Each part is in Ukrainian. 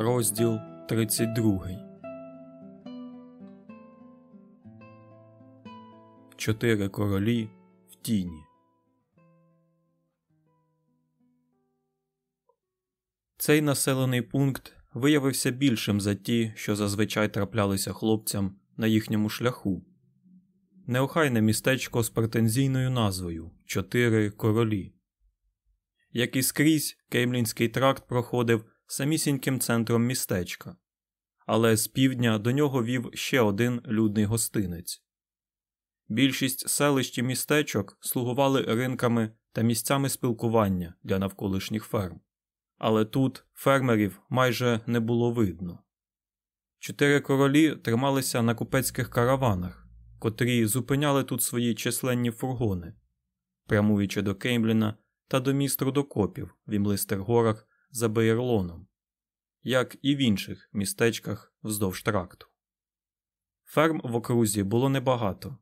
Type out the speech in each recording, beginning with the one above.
Розділ 32 Чотири королі в тіні. Цей населений пункт виявився більшим за ті, що зазвичай траплялися хлопцям на їхньому шляху. Неохайне містечко з претензійною назвою Чотири королі. Як і скрізь, Кеймлінський тракт проходив самісіньким центром містечка, але з півдня до нього вів ще один людний гостинець. Більшість селищ і містечок слугували ринками та місцями спілкування для навколишніх ферм, але тут фермерів майже не було видно. Чотири королі трималися на купецьких караванах, котрі зупиняли тут свої численні фургони, прямуючи до Кеймліна та до міст рудокопів в Імлистергорах за Бейерлоном, як і в інших містечках вздовж тракту. Ферм в окрузі було небагато,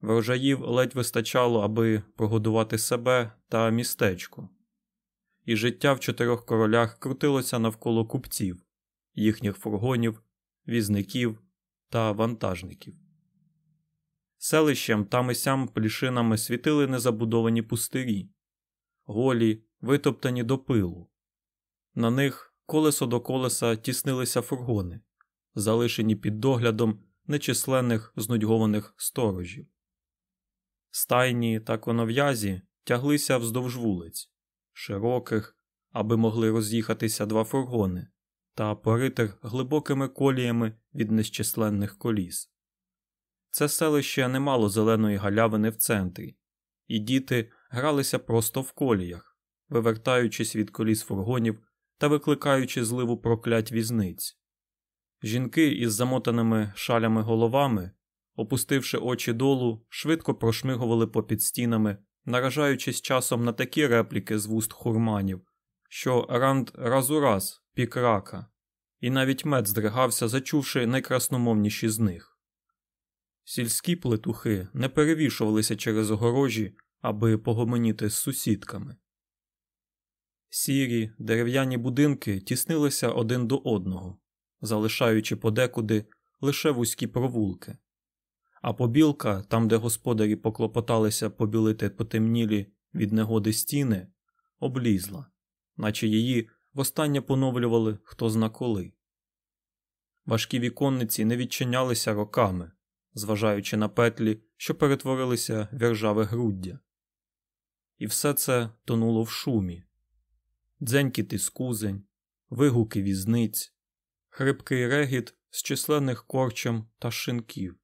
врожаїв ледь вистачало, аби прогодувати себе та містечко, і життя в чотирьох королях крутилося навколо купців, їхніх фургонів, візників та вантажників. Селищем там і сям плішинами світили незабудовані пустирі, голі, витоптані до пилу. На них колесо до колеса тіснилися фургони, залишені під доглядом нечисленних знудьгованих сторожів. Стайні та конов'язі тяглися вздовж вулиць, широких, аби могли роз'їхатися два фургони, та поритих глибокими коліями від нещисленних коліс. Це селище не мало зеленої галявини в центрі, і діти гралися просто в коліях, вивертаючись від коліс фургонів та викликаючи зливу проклять візниць. Жінки із замотаними шалями головами, опустивши очі долу, швидко прошмигували попід стінами, наражаючись часом на такі репліки з вуст хурманів, що Ранд раз у раз пік рака, і навіть мед здригався, зачувши найкрасномовніші з них. Сільські плетухи не перевішувалися через огорожі, аби погомоніти з сусідками. Сірі дерев'яні будинки тіснилися один до одного, залишаючи подекуди лише вузькі провулки, а побілка, там, де господарі поклопоталися побілити потемнілі від негоди стіни, облізла, наче її востаннє поновлювали хто зна коли. Важкі віконниці не відчинялися роками, зважаючи на петлі, що перетворилися в ржаве груддя. І все це тонуло в шумі дзенькіти з кузень, вигуки візниць, хрипкий регіт з численних корчем та шинків.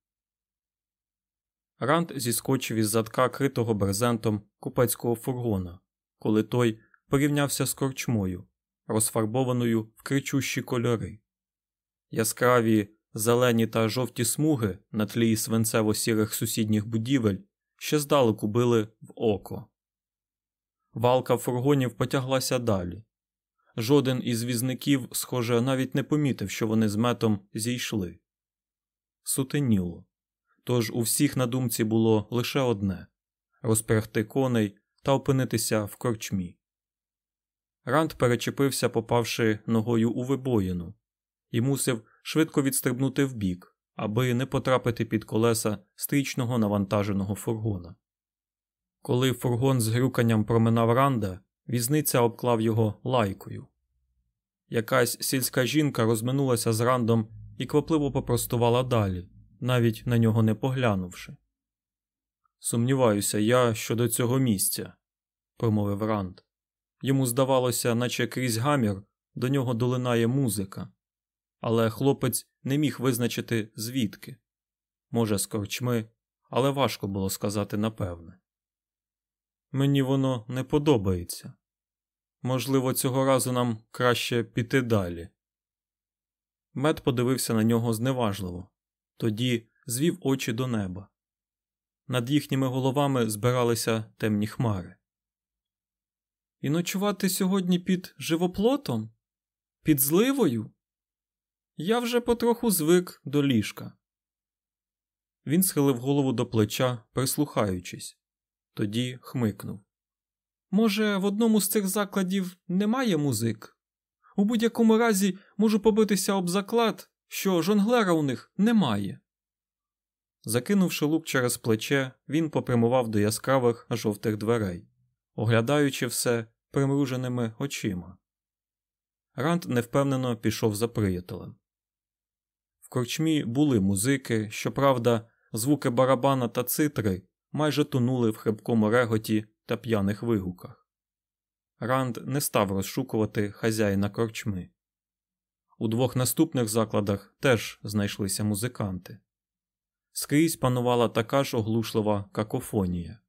Ранд зіскочив із задка критого брезентом купецького фургона, коли той порівнявся з корчмою, розфарбованою в кричущі кольори. Яскраві зелені та жовті смуги на тлі свинцево-сірих сусідніх будівель ще здалеку били в око. Валка фургонів потяглася далі. Жоден із візників, схоже, навіть не помітив, що вони з метом зійшли. Сутеніло. Тож у всіх на думці було лише одне розпрягти коней та опинитися в корчмі. Ранд перечепився, попавши ногою у вибоїну, і мусив швидко відстрибнути вбік, аби не потрапити під колеса стрічного навантаженого фургона. Коли фургон з грюканням проминав ранда, візниця обклав його лайкою. Якась сільська жінка розминулася з рандом і квапливо попростувала далі, навіть на нього не поглянувши. Сумніваюся я щодо цього місця, промовив Ранд. Йому здавалося, наче крізь гамір до нього долинає музика, але хлопець не міг визначити звідки. Може, з корчми, але важко було сказати напевне. Мені воно не подобається. Можливо, цього разу нам краще піти далі. Мед подивився на нього зневажливо, тоді звів очі до неба. Над їхніми головами збиралися темні хмари. І ночувати сьогодні під живоплотом? Під зливою? Я вже потроху звик до ліжка. Він схилив голову до плеча, прислухаючись, тоді хмикнув. Може, в одному з цих закладів немає музик? У будь-якому разі можу побитися об заклад, що жонглера у них немає. Закинувши лук через плече, він попрямував до яскравих жовтих дверей, оглядаючи все примруженими очима. Ранд невпевнено пішов за приятелем. В корчмі були музики, щоправда, звуки барабана та цитри майже тонули в хрипкому реготі та п'яних вигуках. Ранд не став розшукувати хазяїна корчми. У двох наступних закладах теж знайшлися музиканти. Скрізь панувала така ж оглушлива какофонія.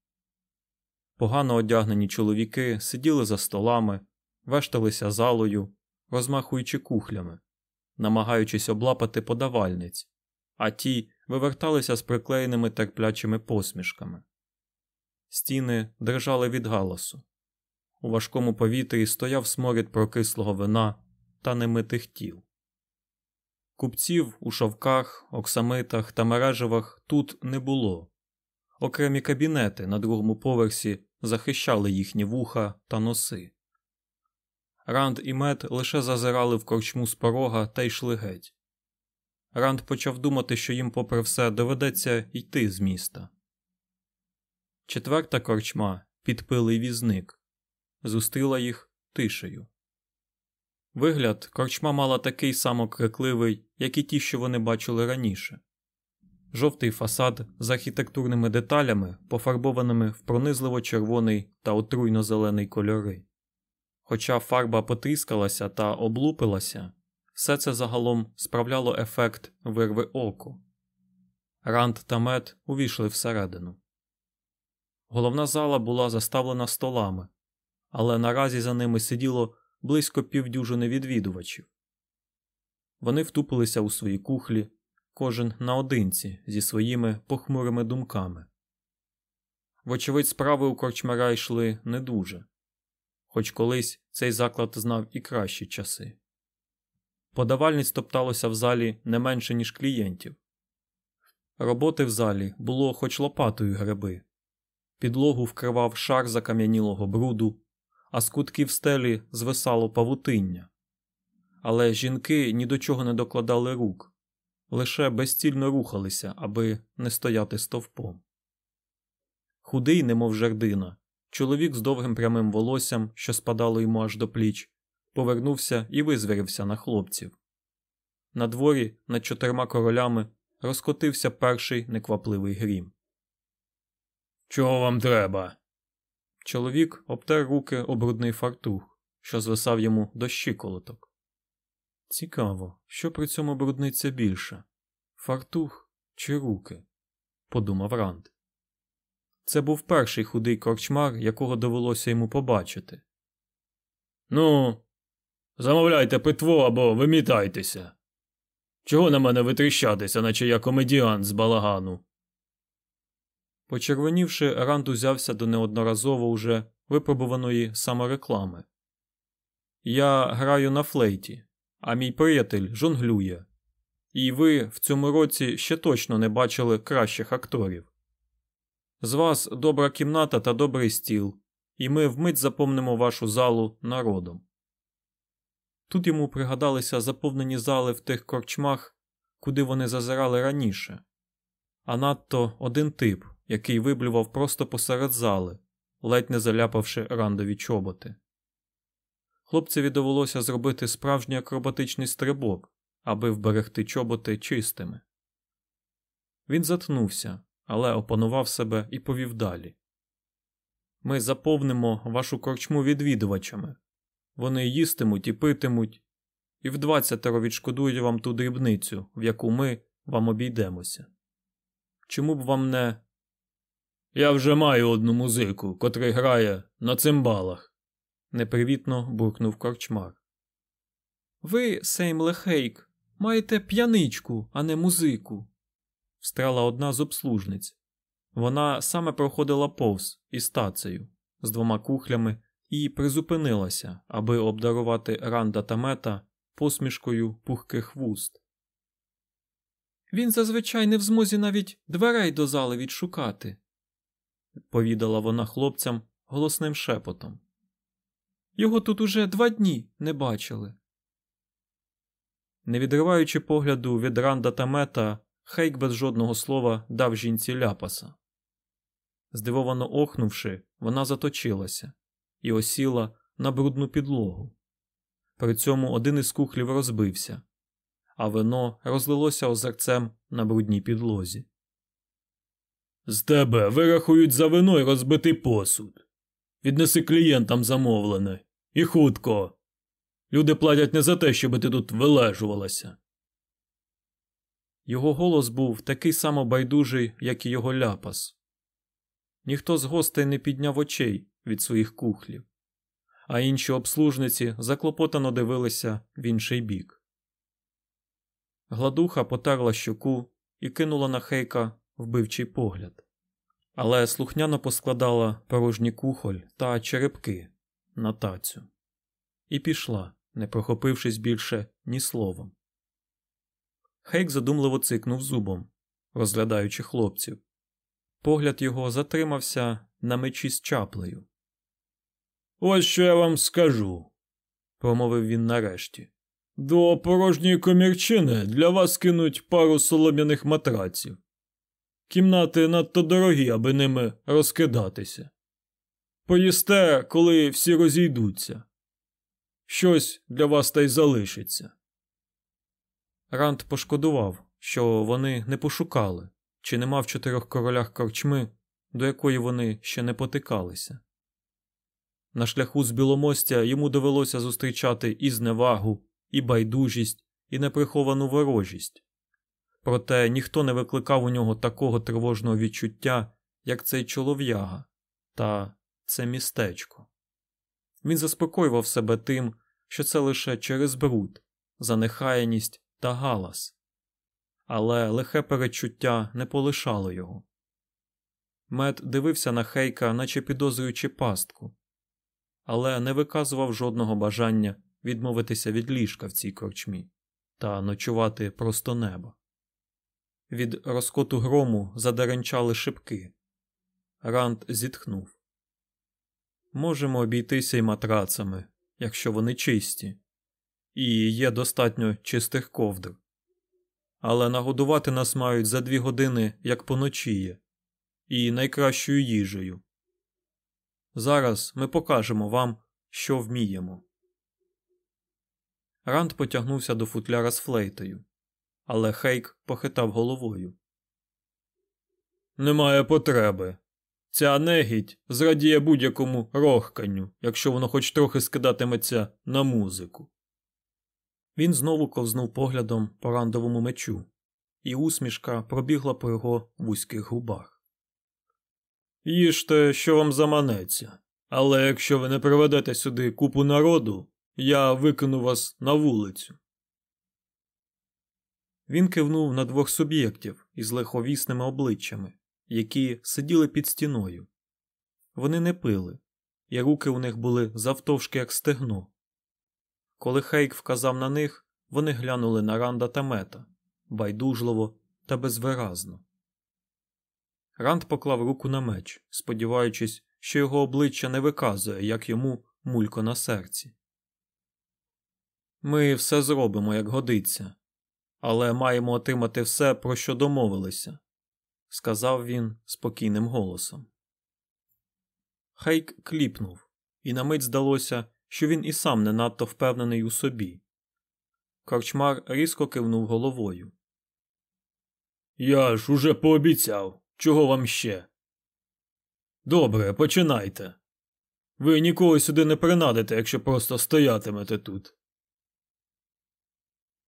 Погано одягнені чоловіки сиділи за столами, вешталися залою, розмахуючи кухлями, намагаючись облапати подавальниць, а ті виверталися з приклеєними терплячими посмішками. Стіни дрижали від галасу. У важкому повітрі стояв сморід прокислого вина та немитих тіл. Купців у шовках, оксамитах та мережевах тут не було. Окремі кабінети на другому поверсі захищали їхні вуха та носи. Ранд і мед лише зазирали в корчму з порога та йшли геть. Ранд почав думати, що їм, попри все, доведеться йти з міста. Четверта корчма, підпилий візник, зустріла їх тишею. Вигляд, корчма мала такий само крикливий, як і ті, що вони бачили раніше. Жовтий фасад з архітектурними деталями, пофарбованими в пронизливо червоний та отруйно зелений кольори. Хоча фарба потріскалася та облупилася, все це загалом справляло ефект вирви оку. Ранд та мед увійшли всередину. Головна зала була заставлена столами, але наразі за ними сиділо близько півдюжини відвідувачів. Вони втупилися у свої кухлі, кожен наодинці зі своїми похмурими думками. Вочевидь, справи у корчмара йшли не дуже, хоч колись цей заклад знав і кращі часи. Подавальниць топталося в залі не менше, ніж клієнтів. Роботи в залі було хоч лопатою гриби, підлогу вкривав шар закам'янілого бруду, а з кутків стелі звисало павутиння. Але жінки ні до чого не докладали рук, лише безцільно рухалися, аби не стояти стовпом. Худий, немов жердина, чоловік з довгим прямим волоссям, що спадало йому аж до пліч, повернувся і визвірився на хлопців. На дворі над чотирма королями розкотився перший неквапливий грім. Чого вам треба? Чоловік обтер руки об брудний фартух, що звисав йому до щиколоток. Цікаво, що при цьому брудниться більше фартух чи руки, подумав Ранд. Це був перший худий корчмар, якого довелося йому побачити. Ну, замовляйте питво або вимітайтеся. Чого на мене витріщатися, наче я комедіант з балагану? Почервонівши, Ранд узявся до неодноразово уже випробуваної самореклами. Я граю на флейті, а мій приятель жонглює. І ви в цьому році ще точно не бачили кращих акторів. З вас добра кімната та добрий стіл, і ми вмить заповнимо вашу залу народом. Тут йому пригадалися заповнені зали в тих корчмах, куди вони зазирали раніше, а надто один тип, який виблював просто посеред зали, ледь не заляпавши рандові чоботи. Хлопцеві довелося зробити справжній акробатичний стрибок, аби вберегти чоботи чистими. Він затнувся, але опанував себе і повів далі. Ми заповнимо вашу корчму відвідувачами. Вони їстимуть і питимуть, і в двадцятеро відшкодують вам ту дрібницю, в яку ми вам обійдемося. Чому б вам не. Я вже маю одну музику, котрий грає на цимбалах, непривітно буркнув корчмар. Ви, Сейм Лехейк, маєте п'яничку, а не музику, встрала одна з обслужниць. Вона саме проходила повз із тацею з двома кухлями і призупинилася, аби обдарувати ранда та мета посмішкою пухких вуст. Він зазвичай не в змозі навіть дверей до зали відшукати, повідала вона хлопцям голосним шепотом. Його тут уже два дні не бачили, Не відриваючи погляду від ранда та мета, Хейк без жодного слова дав жінці ляпаса. Здивовано охнувши, вона заточилася і осіла на брудну підлогу. При цьому один із кухлів розбився, а вино розлилося озерцем на брудній підлозі. З тебе вирахують за вино й розбитий посуд. Віднеси клієнтам замовлене. І хутко. Люди платять не за те, щоб ти тут вилежувалася. Його голос був такий само байдужий, як і його ляпас. Ніхто з гостей не підняв очей від своїх кухлів, а інші обслужниці заклопотано дивилися в інший бік. Гладуха потерла щоку і кинула на хейка вбивчий погляд, але слухняно поскладала порожній кухоль та черепки на тацю і пішла, не прохопившись більше ні словом. Хейк задумливо цикнув зубом, розглядаючи хлопців. Погляд його затримався на мечі з чаплею. Ось що я вам скажу, промовив він нарешті. До порожньої комірчини для вас кинуть пару солом'яних матраців. Кімнати надто дорогі, аби ними розкидатися. Поїсте, коли всі розійдуться. Щось для вас та й залишиться. Ранд пошкодував, що вони не пошукали, чи нема в чотирьох королях корчми, до якої вони ще не потикалися. На шляху з біломостя йому довелося зустрічати і зневагу, і байдужість, і неприховану ворожість. Проте ніхто не викликав у нього такого тривожного відчуття, як цей чолов'яга та це містечко. Він заспокоював себе тим, що це лише через бруд, занехаяність та галас, але лихе перечуття не полишало його. Мед дивився на Хейка, наче підозрюючи пастку, але не виказував жодного бажання відмовитися від ліжка в цій корчмі та ночувати просто неба. Від розкоту грому задеренчали шибки. Ранд зітхнув. Можемо обійтися й матрацами, якщо вони чисті, і є достатньо чистих ковдр. Але нагодувати нас мають за дві години, як поночіє, і найкращою їжею. Зараз ми покажемо вам, що вміємо. Ранд потягнувся до футляра з флейтою, але Хейк похитав головою. Немає потреби. Ця негідь зрадіє будь-якому рохканню, якщо воно хоч трохи скидатиметься на музику. Він знову ковзнув поглядом по рандовому мечу, і усмішка пробігла по його вузьких губах. Їжте, що вам заманеться, але якщо ви не приведете сюди купу народу, я викину вас на вулицю. Він кивнув на двох суб'єктів із лиховісними обличчями, які сиділи під стіною. Вони не пили, і руки у них були завтовшки, як стегно. Коли Хейк вказав на них, вони глянули на Ранда та мета байдужливо та безвиразно. Ранд поклав руку на меч, сподіваючись, що його обличчя не виказує, як йому мулько на серці. Ми все зробимо, як годиться, але маємо отримати все, про що домовилися, сказав він спокійним голосом. Хейк кліпнув, і на мить здалося, що він і сам не надто впевнений у собі. Корчмар різко кивнув головою. Я ж уже пообіцяв, чого вам ще. Добре, починайте. Ви ніколи сюди не принадите, якщо просто стоятимете тут.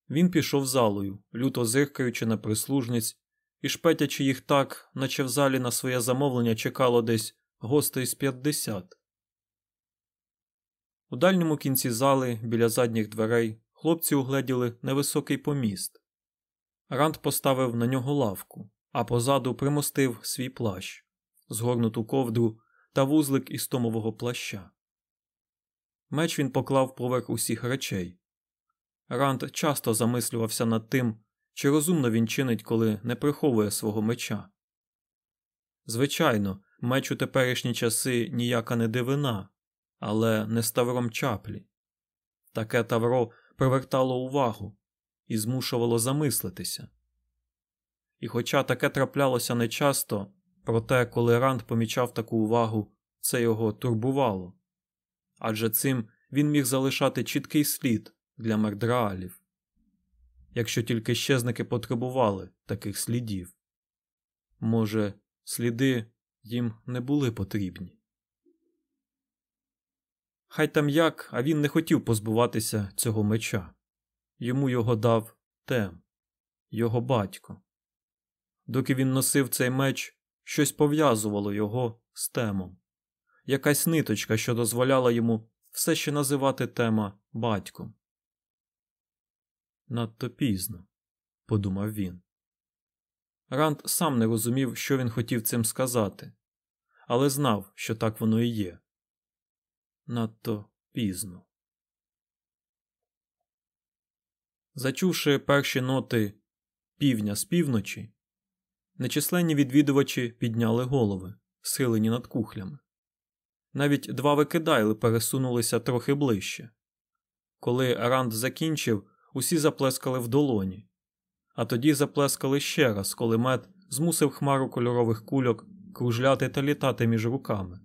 Він пішов залою, люто зиркаючи на прислужниць і шпетячи їх так, наче в залі на своє замовлення чекало десь гостей з п'ятдесят. У дальньому кінці зали, біля задніх дверей, хлопці угледіли невисокий поміст. Ранд поставив на нього лавку, а позаду примостив свій плащ, згорнуту ковдру та вузлик із томового плаща. Меч він поклав поверх усіх речей. Ранд часто замислювався над тим, чи розумно він чинить, коли не приховує свого меча. Звичайно, меч у теперішні часи ніяка не дивина, але не ставром чаплі. Таке тавро привертало увагу, і змушувало замислитися. І хоча таке траплялося нечасто, проте, коли Ранд помічав таку увагу, це його турбувало адже цим він міг залишати чіткий слід для мердраалів, якщо тільки щезники потребували таких слідів. Може, сліди їм не були потрібні. Хай там як, а він не хотів позбуватися цього меча. Йому його дав Тем, його батько. Доки він носив цей меч, щось пов'язувало його з темом, якась ниточка, що дозволяла йому все ще називати тема батьком. Надто пізно, подумав він. Ранд сам не розумів, що він хотів цим сказати, але знав, що так воно і є. Надто пізно. Зачувши перші ноти півня з півночі, нечисленні відвідувачі підняли голови, схилені над кухлями. Навіть два викидайли пересунулися трохи ближче. Коли Ранд закінчив, усі заплескали в долоні, а тоді заплескали ще раз, коли мед змусив хмару кольорових кульок кружляти та літати між руками.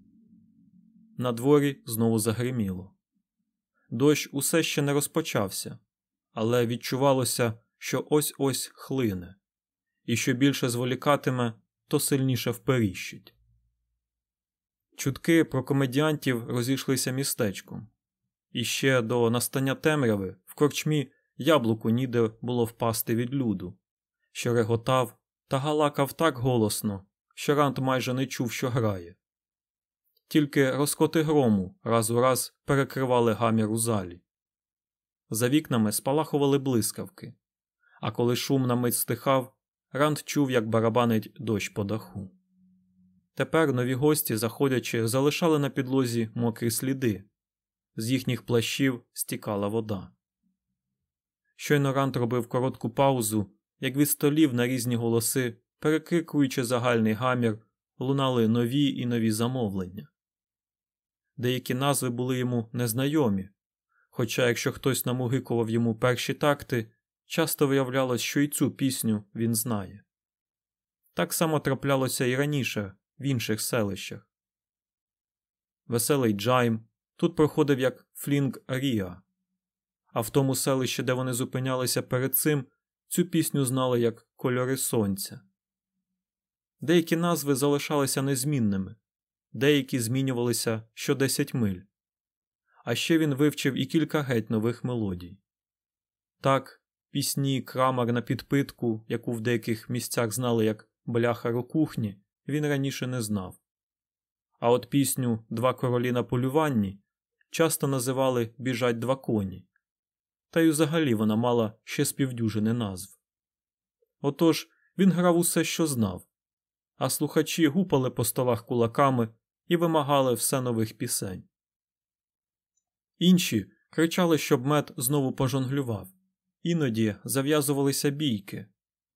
На дворі знову загриміло. Дощ усе ще не розпочався, але відчувалося, що ось ось хлине, і що більше зволікатиме, то сильніше вперіщить. Чутки про комедіантів розійшлися містечком, і ще до настання темряви в корчмі яблуку ніде було впасти від люду, що реготав та галакав так голосно, що Рант майже не чув, що грає. Тільки розкоти грому раз у раз перекривали гамір у залі. За вікнами спалахували блискавки, а коли шум на мить стихав, Ранд чув, як барабанить дощ по даху. Тепер нові гості, заходячи, залишали на підлозі мокрі сліди, з їхніх плащів стікала вода. Щойно Рант робив коротку паузу, як від столів на різні голоси, перекрикуючи загальний гамір, лунали нові і нові замовлення. Деякі назви були йому незнайомі, хоча, якщо хтось намугикував йому перші такти, часто виявлялось, що й цю пісню він знає. Так само траплялося і раніше в інших селищах. Веселий Джайм тут проходив як Флінг Аріа, а в тому селищі, де вони зупинялися перед цим, цю пісню знали як Кольори Сонця. Деякі назви залишалися незмінними, деякі змінювалися що 10 миль. А ще він вивчив і кілька геть нових мелодій. Так, пісні крамар на підпитку, яку в деяких місцях знали як бляха рокухні, він раніше не знав. А от пісню Два королі на полюванні часто називали Біжать два коні, та й взагалі вона мала ще співдюжини назв. Отож він грав усе, що знав, а слухачі гупали по столах кулаками і вимагали все нових пісень. Інші кричали, щоб мед знову пожонглював, іноді зав'язувалися бійки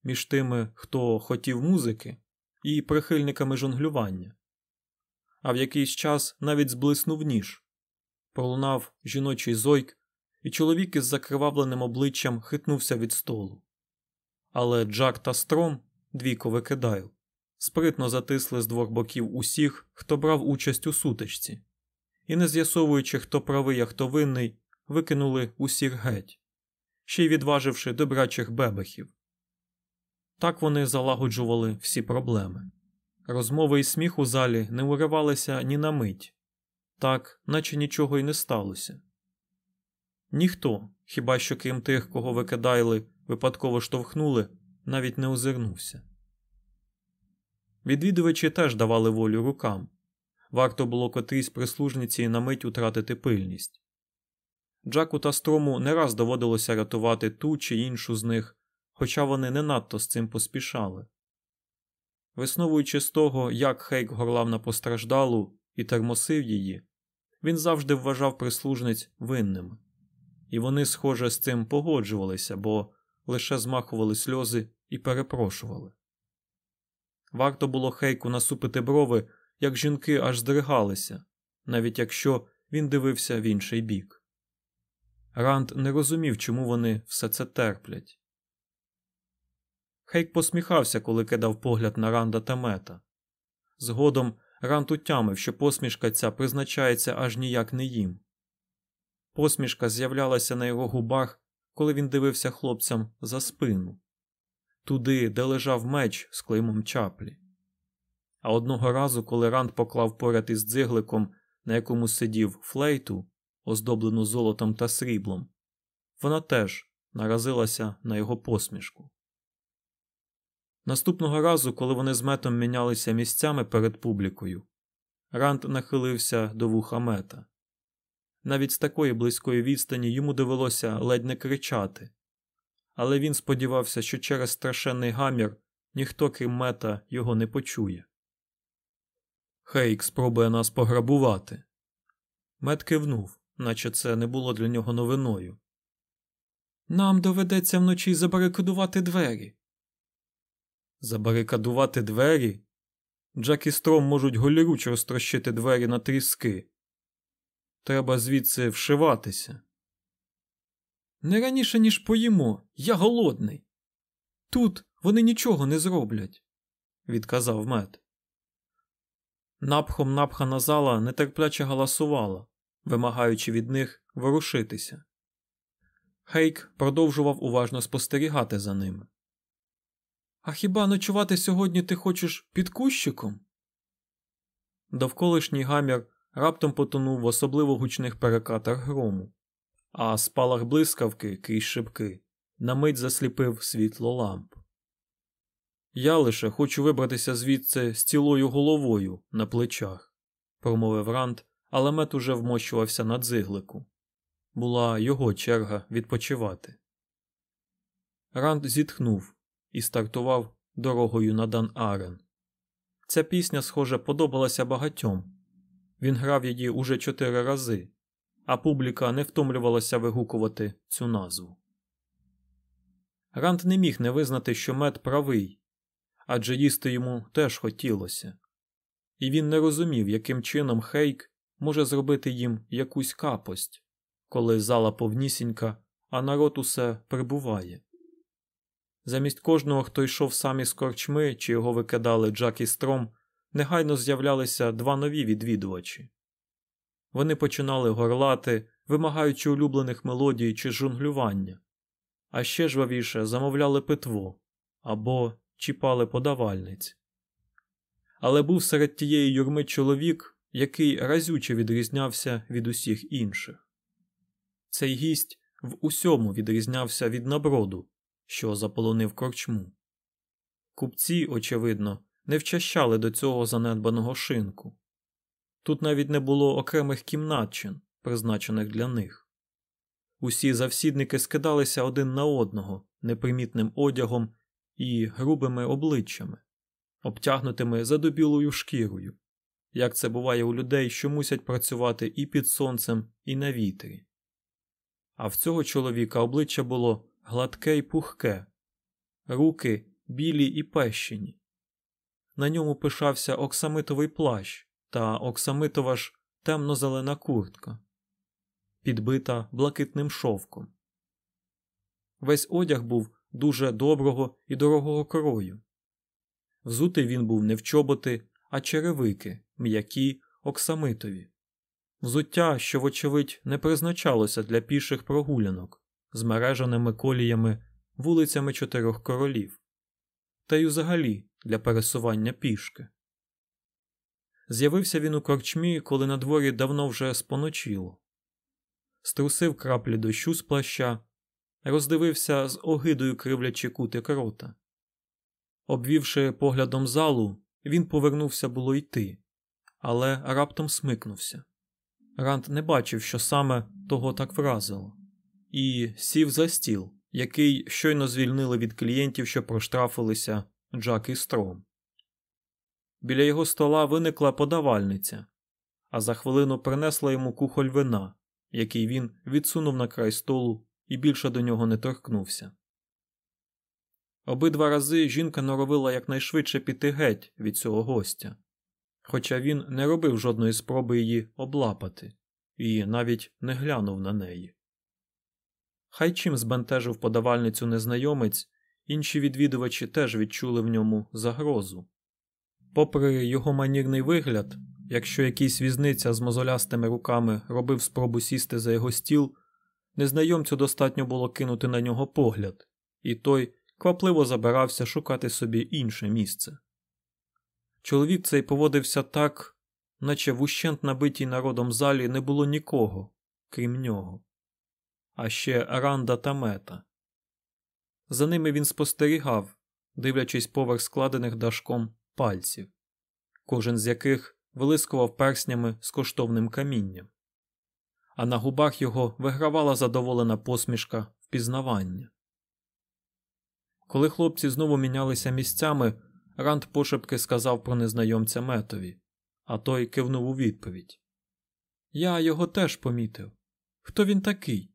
між тими, хто хотів музики, і прихильниками жонглювання. А в якийсь час навіть зблиснув ніж, пролунав жіночий зойк, і чоловік із закривавленим обличчям хитнувся від столу. Але Джак та Стром, двійко викидайл, спритно затисли з двох боків усіх, хто брав участь у сутичці, і, не з'ясовуючи, хто правий, а хто винний, викинули усіх геть, ще й відваживши добрачих бебехів. Так вони залагоджували всі проблеми. Розмови і сміх у залі не уривалися ні на мить, так, наче нічого й не сталося. Ніхто, хіба що крім тих, кого викидайли, випадково штовхнули, навіть не озирнувся. Відвідувачі теж давали волю рукам варто було котрійсь прислужниці на мить утратити пильність. Джаку та строму не раз доводилося рятувати ту чи іншу з них хоча вони не надто з цим поспішали. Висновуючи з того, як Хейк горлав на постраждалу і термосив її, він завжди вважав прислужниць винними, і вони, схоже, з цим погоджувалися, бо лише змахували сльози і перепрошували. Варто було Хейку насупити брови, як жінки аж здригалися, навіть якщо він дивився в інший бік. Ранд не розумів, чому вони все це терплять. Хейк посміхався, коли кидав погляд на Ранда та мета. Згодом Ранд утямив, що посмішка ця призначається аж ніяк не їм. Посмішка з'являлася на його губах, коли він дивився хлопцям за спину, туди, де лежав меч з клеймом чаплі. А одного разу, коли Ранд поклав поряд із дзигликом, на якому сидів флейту, оздоблену золотом та сріблом, вона теж наразилася на його посмішку. Наступного разу, коли вони з метом мінялися місцями перед публікою, Ранд нахилився до вуха мета. Навіть з такої близької відстані йому довелося ледь не кричати, але він сподівався, що через страшенний гамір ніхто, крім мета, його не почує. Хейк спробує нас пограбувати. Мет кивнув, наче це не було для нього новиною. Нам доведеться вночі забарикадувати двері. Забарикадувати двері? Джак і Стром можуть голіруч розтрощити двері на тріски. Треба звідси вшиватися. Не раніше, ніж поїмо. Я голодний. Тут вони нічого не зроблять, відказав мед. Напхом напхана зала нетерпляче галасувала, вимагаючи від них ворушитися. Хейк продовжував уважно спостерігати за ними. А хіба ночувати сьогодні ти хочеш під кущиком? Довколишній гамір раптом потонув в особливо гучних перекатах грому, а спалах блискавки крізь шибки на мить засліпив світло ламп. Я лише хочу вибратися звідси з цілою головою на плечах, промовив Ранд, але мет уже вмощувався на дзиглику. Була його черга відпочивати. Ранд зітхнув і стартував дорогою на Дан Арен. Ця пісня, схоже, подобалася багатьом. Він грав її уже чотири рази, а публіка не втомлювалася вигукувати цю назву. Ранд не міг не визнати, що мед правий, адже їсти йому теж хотілося, і він не розумів, яким чином Хейк може зробити їм якусь капость, коли зала повнісінька, а народ усе прибуває. Замість кожного, хто йшов сам із корчми чи його викидали Джак і Стром, негайно з'являлися два нові відвідувачі. Вони починали горлати, вимагаючи улюблених мелодій чи жонглювання, а ще жвавіше замовляли питво або чіпали подавальниць. Але був серед тієї юрми чоловік, який разюче відрізнявся від усіх інших. Цей гість в усьому відрізнявся від наброду, що заполонив корчму. Купці, очевидно, не вчащали до цього занедбаного шинку. Тут навіть не було окремих кімнатчин, призначених для них. Усі завсідники скидалися один на одного непримітним одягом і грубими обличчями, обтягнутими задобілою шкірою, як це буває у людей, що мусять працювати і під сонцем, і на вітрі. А в цього чоловіка обличчя було гладке й пухке, руки білі і пещені. На ньому пишався оксамитовий плащ та оксамитова ж темно-зелена куртка, підбита блакитним шовком. Весь одяг був дуже доброго і дорогого крою. Взутий він був не в чоботи, а черевики, м'які, оксамитові. Взуття, що, вочевидь, не призначалося для піших прогулянок, з мережаними коліями вулицями чотирьох королів, та й взагалі для пересування пішки. З'явився він у корчмі, коли на дворі давно вже споночило. Струсив краплі дощу з плаща, роздивився з огидою кривлячи кутик рота. Обвівши поглядом залу, він повернувся було йти, але раптом смикнувся. Ранд не бачив, що саме того так вразило, і сів за стіл, який щойно звільнили від клієнтів, що проштрафилися Джак і Стром. Біля його стола виникла подавальниця, а за хвилину принесла йому кухоль вина, який він відсунув на край столу і більше до нього не торкнувся. Обидва рази жінка норовила якнайшвидше піти геть від цього гостя, хоча він не робив жодної спроби її облапати і навіть не глянув на неї. Хай чим збентежив подавальницю незнайомець, інші відвідувачі теж відчули в ньому загрозу. Попри його манірний вигляд, якщо якийсь візниця з мозолястими руками робив спробу сісти за його стіл, незнайомцю достатньо було кинути на нього погляд, і той квапливо забирався шукати собі інше місце. Чоловік цей поводився так, наче в ущент набитій народом залі не було нікого, крім нього, а ще Ранда та мета. За ними він спостерігав, дивлячись поверх складених дашком пальців, кожен з яких вилискував перснями з коштовним камінням, а на губах його вигравала задоволена посмішка впізнавання. Коли хлопці знову мінялися місцями, Ранд пошепки сказав про незнайомця метові, а той кивнув у відповідь. Я його теж помітив. Хто він такий?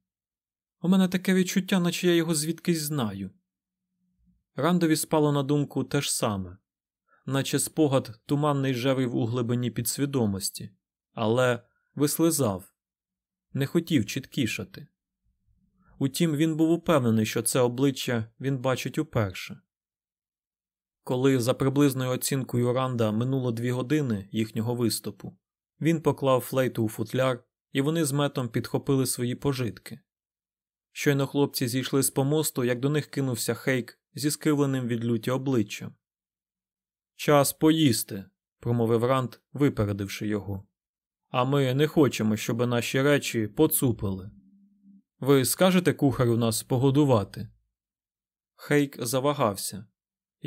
У мене таке відчуття, наче я його звідкись знаю. Рандові спало на думку те ж саме, наче спогад туманний жевив у глибині підсвідомості, але вислизав, не хотів чіткішати. Утім, він був упевнений, що це обличчя він бачить уперше. Коли за приблизною оцінкою Ранда минуло дві години їхнього виступу, він поклав флейту у футляр, і вони з метом підхопили свої пожитки. Щойно хлопці зійшли з помосту, як до них кинувся Хейк зі скривленим від люті обличчям. Час поїсти, промовив Ранд, випередивши його. А ми не хочемо, щоб наші речі поцупили. Ви скажете кухарю нас погодувати? Хейк завагався,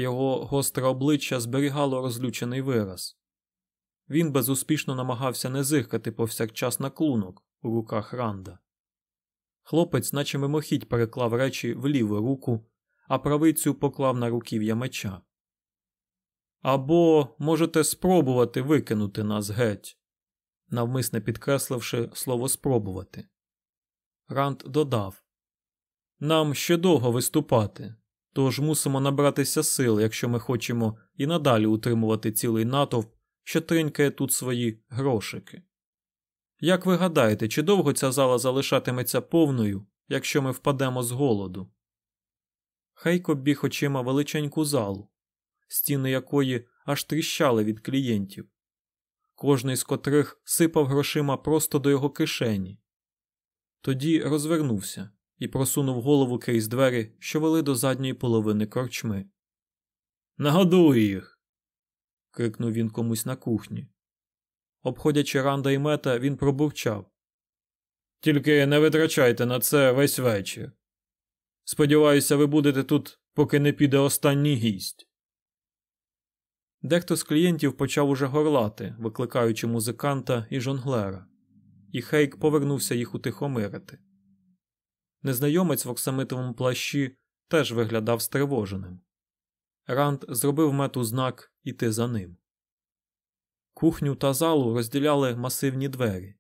його гостре обличчя зберігало розлючений вираз. Він безуспішно намагався не зиркати повсякчас на клунок у руках Ранда. Хлопець, наче мимохідь, переклав речі в ліву руку, а правицю поклав на руків'я меча. Або можете спробувати викинути нас геть, навмисне підкресливши слово спробувати. Ранд додав Нам ще довго виступати, тож мусимо набратися сил, якщо ми хочемо і надалі утримувати цілий натовп, що тринькає тут свої грошики. Як ви гадаєте, чи довго ця зала залишатиметься повною, якщо ми впадемо з голоду? Хейко біг очима величеньку залу, стіни якої аж тріщали від клієнтів, кожний з котрих сипав грошима просто до його кишені. Тоді розвернувся і просунув голову крізь двері, що вели до задньої половини корчми. Нагодуй їх. крикнув він комусь на кухні. Обходячи ранда і мета, він пробурчав. Тільки не витрачайте на це весь вечір. Сподіваюся, ви будете тут, поки не піде останній гість. Дехто з клієнтів почав уже горлати, викликаючи музиканта і жонглера, і Хейк повернувся їх утихомирити. Незнайомець в оксамитовому плащі теж виглядав стривоженим. Ранд зробив мету знак іти за ним. Кухню та залу розділяли масивні двері.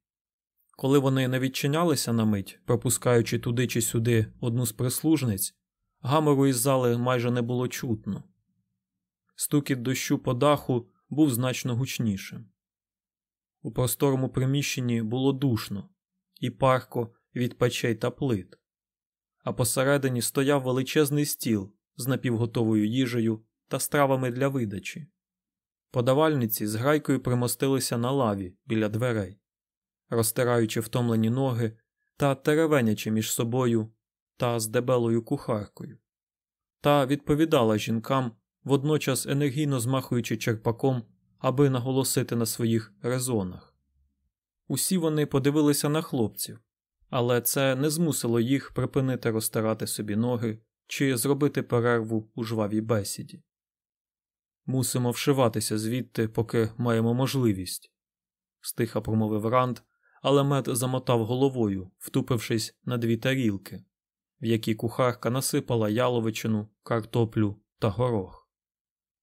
Коли вони не відчинялися на мить, пропускаючи туди чи сюди одну з прислужниць, гамору із зали майже не було чутно. Стукіт дощу по даху був значно гучнішим. У просторому приміщенні було душно і парко від печей та плит, а посередині стояв величезний стіл з напівготовою їжею та стравами для видачі. Подавальниці з грайкою примостилися на лаві біля дверей, розтираючи втомлені ноги та теревенячи між собою та з дебелою кухаркою. Та відповідала жінкам, водночас енергійно змахуючи черпаком, аби наголосити на своїх резонах. Усі вони подивилися на хлопців, але це не змусило їх припинити розтирати собі ноги чи зробити перерву у жвавій бесіді. Мусимо вшиватися звідти, поки маємо можливість, стиха промовив Ранд, але мед замотав головою, втупившись на дві тарілки, в які кухарка насипала яловичину, картоплю та горох.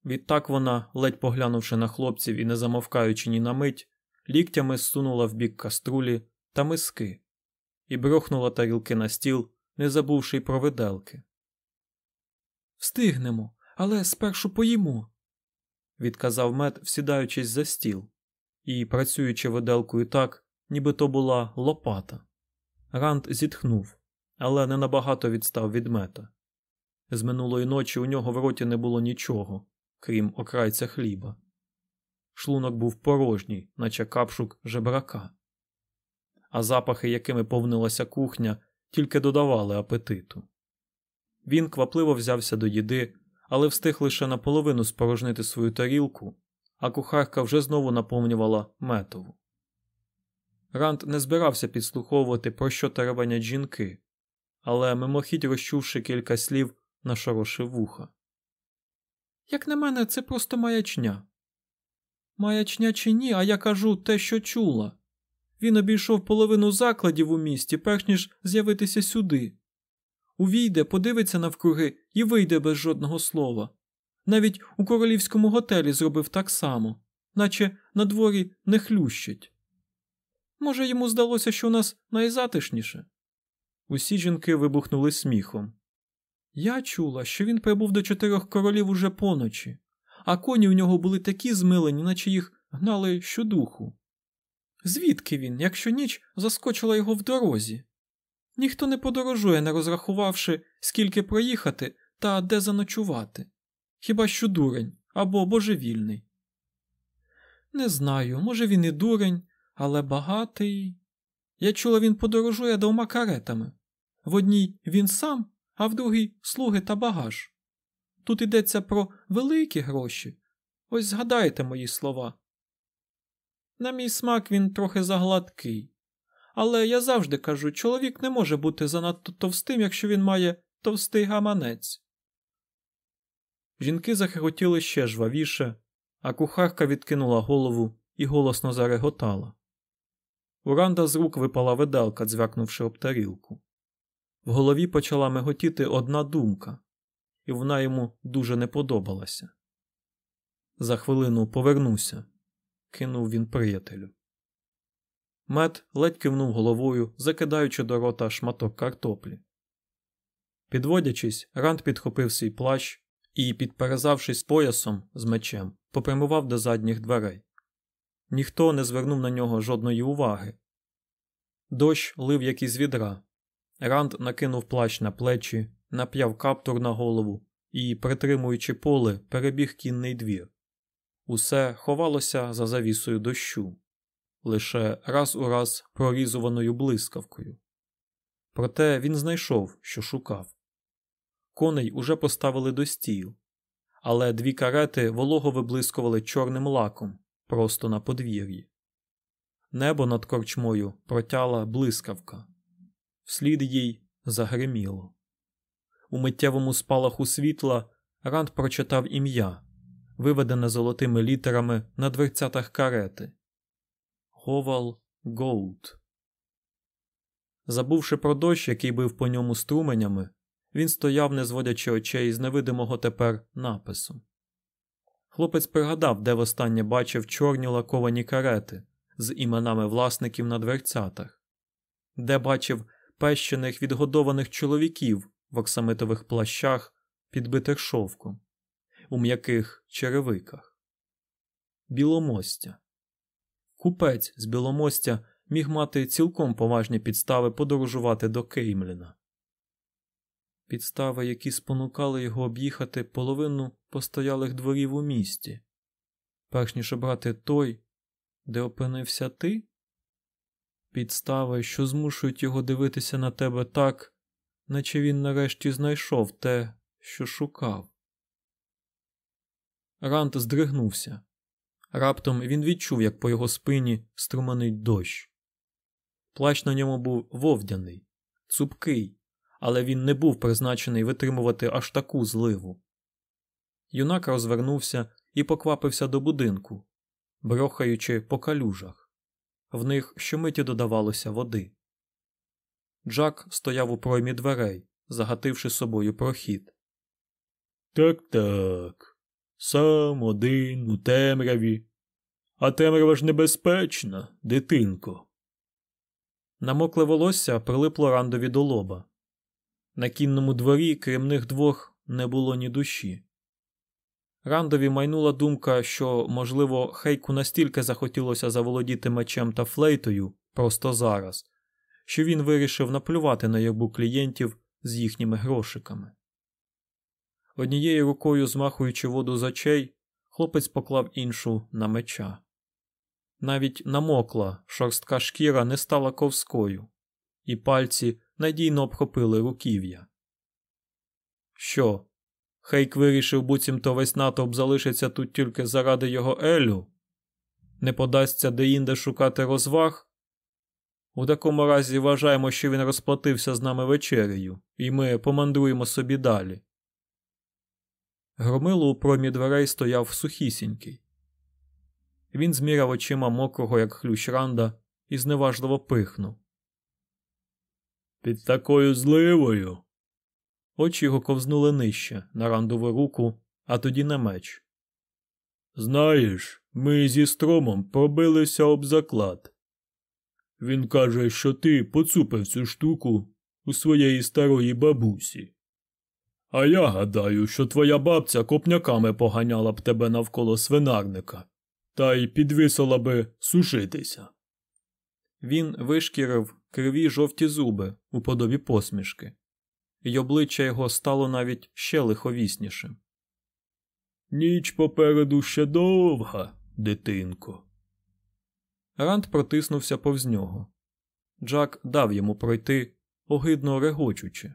Відтак вона, ледь поглянувши на хлопців і не замовкаючи ні на мить, ліктями зсунула в бік каструлі та миски і брохнула тарілки на стіл, не забувши й про виделки. Встигнемо, але спершу поїмо відказав мед, всідаючись за стіл і працюючи виделкою так, ніби то була лопата. Ранд зітхнув, але не набагато відстав від мета. З минулої ночі у нього в роті не було нічого, крім окрайця хліба. Шлунок був порожній, наче капшук жебрака. А запахи, якими повнилася кухня, тільки додавали апетиту. Він квапливо взявся до їди, але встиг лише наполовину спорожнити свою тарілку, а кухарка вже знову наповнювала метову. Ранд не збирався підслуховувати, про що теревенять жінки, але мимохідь розчувши кілька слів, нашорошив вуха. Як на мене, це просто маячня. Маячня чи ні, а я кажу те, що чула. Він обійшов половину закладів у місті, перш ніж з'явитися сюди. Увійде, подивиться навкруги і вийде без жодного слова. Навіть у королівському готелі зробив так само, наче на дворі не хлющить. Може, йому здалося, що у нас найзатишніше. Усі жінки вибухнули сміхом. Я чула, що він прибув до чотирьох королів уже поночі, а коні у нього були такі змилені, наче їх гнали щодуху. Звідки він, якщо ніч заскочила його в дорозі? Ніхто не подорожує, не розрахувавши, скільки проїхати та де заночувати. Хіба що дурень або божевільний. Не знаю, може він і дурень, але багатий. Я чула, він подорожує двома каретами. В одній він сам, а в другій слуги та багаж. Тут йдеться про великі гроші. Ось згадайте мої слова. На мій смак він трохи загладкий. Але я завжди кажу, чоловік не може бути занадто товстим, якщо він має товстий гаманець. Жінки захихотіли ще жвавіше, а кухарка відкинула голову і голосно зареготала. У Ранда з рук випала виделка, дзвякнувши об тарілку. В голові почала миготіти одна думка, і вона йому дуже не подобалася. За хвилину повернуся, кинув він приятелю. Мед ледь кивнув головою, закидаючи до рота шматок картоплі. Підводячись, Ранд підхопив свій плащ і, підперезавшись поясом з мечем, попрямував до задніх дверей. Ніхто не звернув на нього жодної уваги. Дощ лив як із відра. Ранд накинув плащ на плечі, нап'яв каптур на голову і, притримуючи поле, перебіг кінний двір. Усе ховалося за завісою дощу, лише раз у раз прорізуваною блискавкою. Проте він знайшов, що шукав. Коней уже поставили до стіл, але дві карети волого виблискували чорним лаком просто на подвір'ї. Небо над корчмою протяла блискавка, вслід їй загриміло. У миттєвому спалаху світла Ранд прочитав ім'я, виведене золотими літерами на дверцятах карети Говал Гоут. Забувши про дощ, який бив по ньому струменями, він стояв, не зводячи очей з невидимого тепер напису. Хлопець пригадав, де востаннє бачив чорні лаковані карети з іменами власників на дверцятах, де бачив пещених відгодованих чоловіків в оксамитових плащах, підбитих шовком, у м'яких черевиках. Біломостя. Купець з Біломостя міг мати цілком поважні підстави подорожувати до Кеймліна. Підстави, які спонукали його об'їхати половину постоялих дворів у місті, перш ніж обрати той, де опинився ти? Підстави, що змушують його дивитися на тебе так, наче він нарешті знайшов те, що шукав. Рант здригнувся. Раптом він відчув, як по його спині струманить дощ. Плащ на ньому був вовдяний, цупкий, але він не був призначений витримувати аж таку зливу. Юнак розвернувся і поквапився до будинку, брохаючи по калюжах. В них щомиті додавалося води. Джак стояв у проймі дверей, загативши собою прохід. Так так. Сам один у темряві. А темрява ж небезпечна, дитинко. Намокле волосся прилипло рандові до лоба. На кінному дворі, крім них двох, не було ні душі. Рандові майнула думка, що, можливо, Хейку настільки захотілося заволодіти мечем та флейтою просто зараз, що він вирішив наплювати на ярбу клієнтів з їхніми грошиками. Однією рукою змахуючи воду з очей, хлопець поклав іншу на меча. Навіть намокла шорстка шкіра не стала ковською, і пальці надійно обхопили руків'я. Що? Хейк вирішив, буцімто весь натовп залишиться тут тільки заради його Елю? Не подасться деінде шукати розваг? У такому разі вважаємо, що він розплатився з нами вечерею, і ми помандруємо собі далі. Громило у промі дверей стояв сухісінький. Він зміряв очима мокрого, як хлющ ранда, і зневажливо пихнув. Під такою зливою. Очі його ковзнули нижче на рандову руку, а тоді на меч. Знаєш, ми зі стромом пробилися об заклад. Він каже, що ти поцупив цю штуку у своєї старої бабусі. А я гадаю, що твоя бабця копняками поганяла б тебе навколо свинарника та й підвисила би сушитися. Він вишкірив криві жовті зуби у подобі посмішки, і обличчя його стало навіть ще лиховіснішим. Ніч попереду ще довга, дитинко. Ранд протиснувся повз нього. Джак дав йому пройти, огидно регочучи.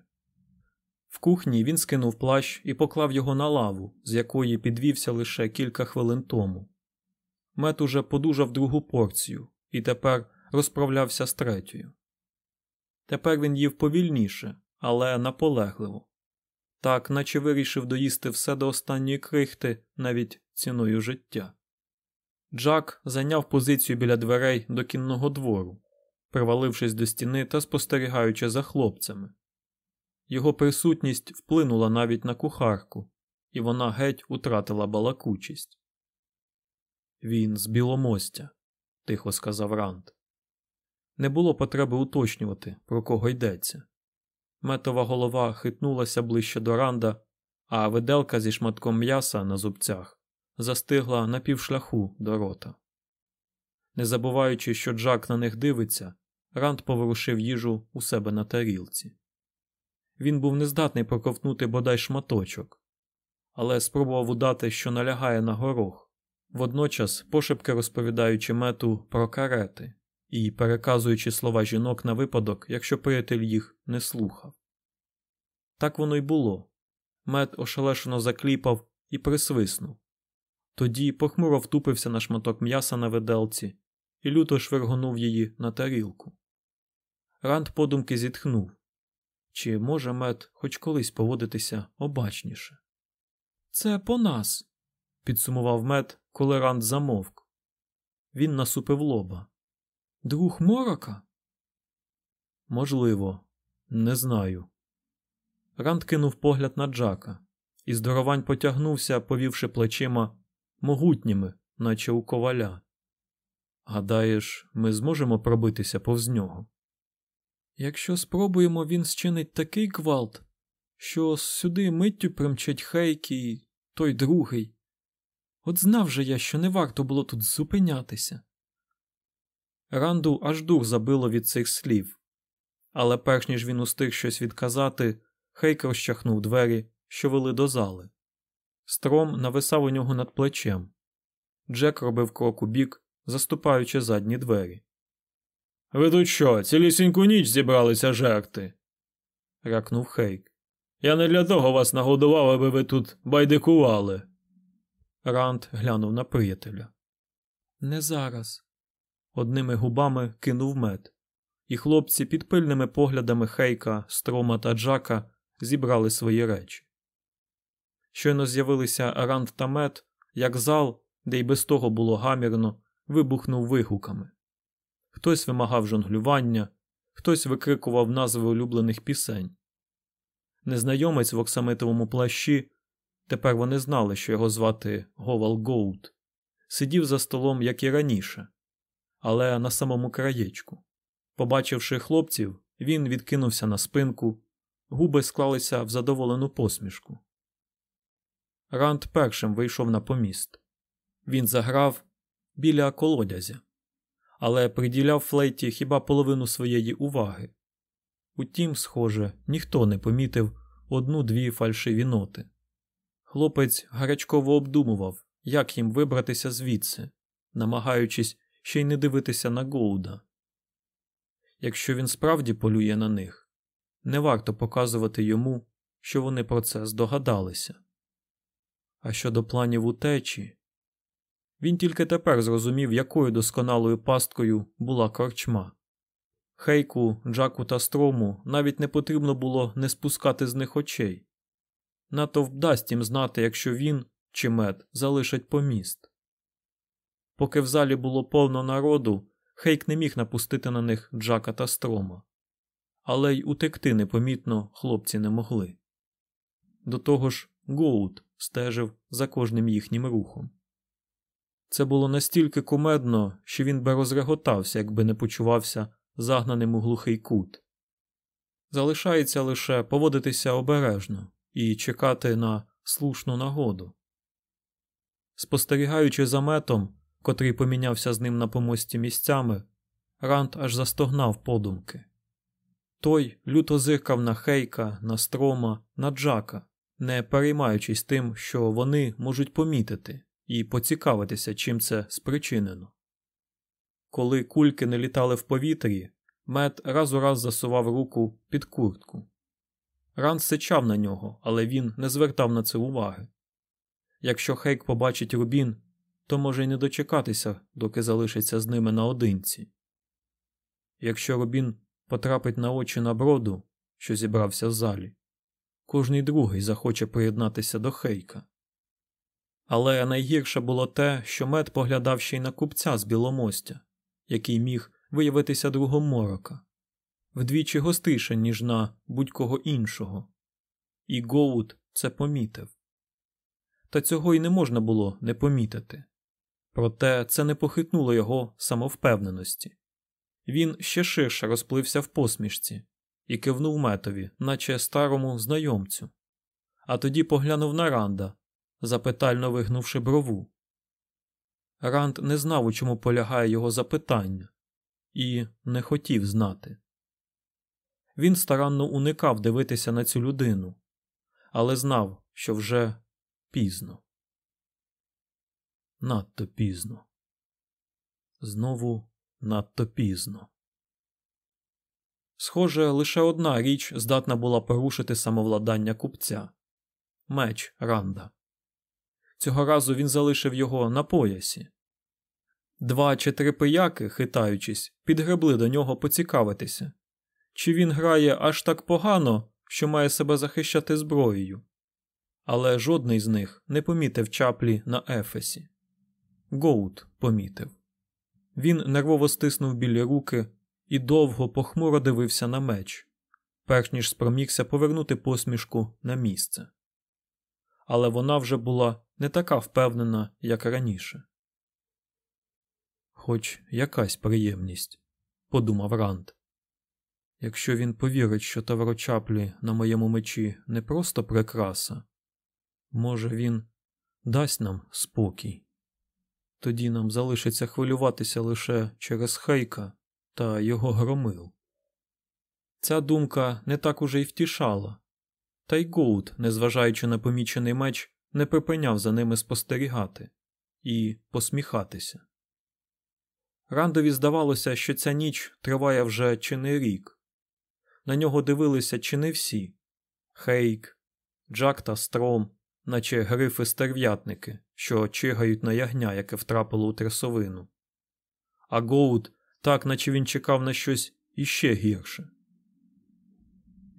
В кухні він скинув плащ і поклав його на лаву, з якої підвівся лише кілька хвилин тому. Мет уже подужав другу порцію і тепер розправлявся з третьою. Тепер він їв повільніше, але наполегливо, так наче вирішив доїсти все до останньої крихти навіть ціною життя. Джак зайняв позицію біля дверей до кінного двору, привалившись до стіни та спостерігаючи за хлопцями. Його присутність вплинула навіть на кухарку, і вона геть утратила балакучість. Він з біломостя, тихо сказав Рант. Не було потреби уточнювати, про кого йдеться. Метова голова хитнулася ближче до ранда, а виделка зі шматком м'яса на зубцях застигла на півшляху до рота. Не забуваючи, що Джак на них дивиться, Ранд поворушив їжу у себе на тарілці. Він був нездатний проковтнути бодай шматочок, але спробував удати, що налягає на горох, водночас пошепки розповідаючи мету про карети і переказуючи слова жінок на випадок, якщо приятель їх не слухав. Так воно й було. Мед ошелешено закліпав і присвиснув. Тоді похмуро втупився на шматок м'яса на виделці і люто швиргонув її на тарілку. Ранд подумки зітхнув чи може мед хоч колись поводитися обачніше? Це по нас, підсумував мед, коли Ранд замовк. Він насупив лоба. Друг морока? Можливо, не знаю. Ранд кинув погляд на Джака, і здоровань потягнувся, повівши плечима могутніми, наче у коваля. Гадаєш, ми зможемо пробитися повз нього? Якщо спробуємо, він зчинить такий гвалт, що сюди миттю примчать Хейк і той другий. От знав же я, що не варто було тут зупинятися. Ранду аж дух забило від цих слів, але перш ніж він устиг щось відказати, Хейк розчахнув двері, що вели до зали. Стром нависав у нього над плечем. Джек робив крок у бік, заступаючи задні двері. Ви тут що, цілісіньку ніч зібралися жерти? ракнув Хейк. Я не для того вас нагодував, аби ви тут байдикували. Ранд глянув на приятеля. Не зараз. Одними губами кинув мед, і хлопці під пильними поглядами Хейка, Строма та Джака зібрали свої речі. Щойно з'явилися Ранд та мед, як зал, де й без того було гамірно, вибухнув вигуками. Хтось вимагав жонглювання, хтось викрикував назви улюблених пісень. Незнайомець в оксамитовому плащі тепер вони знали, що його звати Говал Гоут, сидів за столом, як і раніше, але на самому краєчку. Побачивши хлопців, він відкинувся на спинку, губи склалися в задоволену посмішку. Ранд першим вийшов на поміст. Він заграв біля колодязя але приділяв флейті хіба половину своєї уваги. Утім, схоже, ніхто не помітив одну-дві фальшиві ноти. Хлопець гарячково обдумував, як їм вибратися звідси, намагаючись ще й не дивитися на Гоуда. Якщо він справді полює на них, не варто показувати йому, що вони про це здогадалися. А щодо планів утечі, він тільки тепер зрозумів, якою досконалою пасткою була корчма. Хейку, Джаку та Строму навіть не потрібно було не спускати з них очей. Натовп дасть їм знати, якщо він чи мед залишать поміст. Поки в залі було повно народу, Хейк не міг напустити на них Джака та Строма, але й утекти непомітно хлопці не могли. До того ж, Гоут стежив за кожним їхнім рухом. Це було настільки кумедно, що він би розреготався, якби не почувався загнаним у глухий кут. Залишається лише поводитися обережно і чекати на слушну нагоду. Спостерігаючи за метом, котрий помінявся з ним на помості місцями, Рант аж застогнав подумки. Той люто зиркав на Хейка, на строма, на Джака, не переймаючись тим, що вони можуть помітити і поцікавитися, чим це спричинено. Коли кульки не літали в повітрі, мед раз у раз засував руку під куртку. Рант сичав на нього, але він не звертав на це уваги. Якщо Хейк побачить рубін, то може й не дочекатися, доки залишиться з ними наодинці. Якщо Рубін потрапить на очі на броду, що зібрався в залі, кожний другий захоче приєднатися до Хейка. Але найгірше було те, що мед поглядав ще й на купця з біломостя, який міг виявитися другом морока, вдвічі гостише, ніж на будь-кого іншого, і Гоут це помітив. Та цього й не можна було не помітити. Проте це не похитнуло його самовпевненості. Він ще ширше розплився в посмішці і кивнув метові, наче старому знайомцю, а тоді поглянув на Ранда, запитально вигнувши брову. Ранд не знав, у чому полягає його запитання, і не хотів знати. Він старанно уникав дивитися на цю людину, але знав, що вже пізно. Надто пізно. Знову надто пізно. Схоже, лише одна річ здатна була порушити самовладання купця меч Ранда. Цього разу він залишив його на поясі. Два чи три пияки, хитаючись, підгребли до нього поцікавитися, чи він грає аж так погано, що має себе захищати зброєю. Але жодний з них не помітив чаплі на Ефесі. Гоут помітив. Він нервово стиснув білі руки і довго похмуро дивився на меч, перш ніж спромігся повернути посмішку на місце. Але вона вже була не така впевнена, як раніше. Хоч якась приємність, подумав Ранд. Якщо він повірить, що Тавро Чаплі на моєму мечі не просто прикраса, може, він дасть нам спокій. Тоді нам залишиться хвилюватися лише через Хейка та його громил. Ця думка не так уже й втішала, та й Гоут, незважаючи на помічений меч, не припиняв за ними спостерігати і посміхатися. Рандові здавалося, що ця ніч триває вже чи не рік. На нього дивилися чи не всі Хейк, Джак та Стром, наче грифи стерв'ятники, що чигають на ягня, яке втрапило у трясовину. А Гоут так, наче він чекав на щось іще гірше.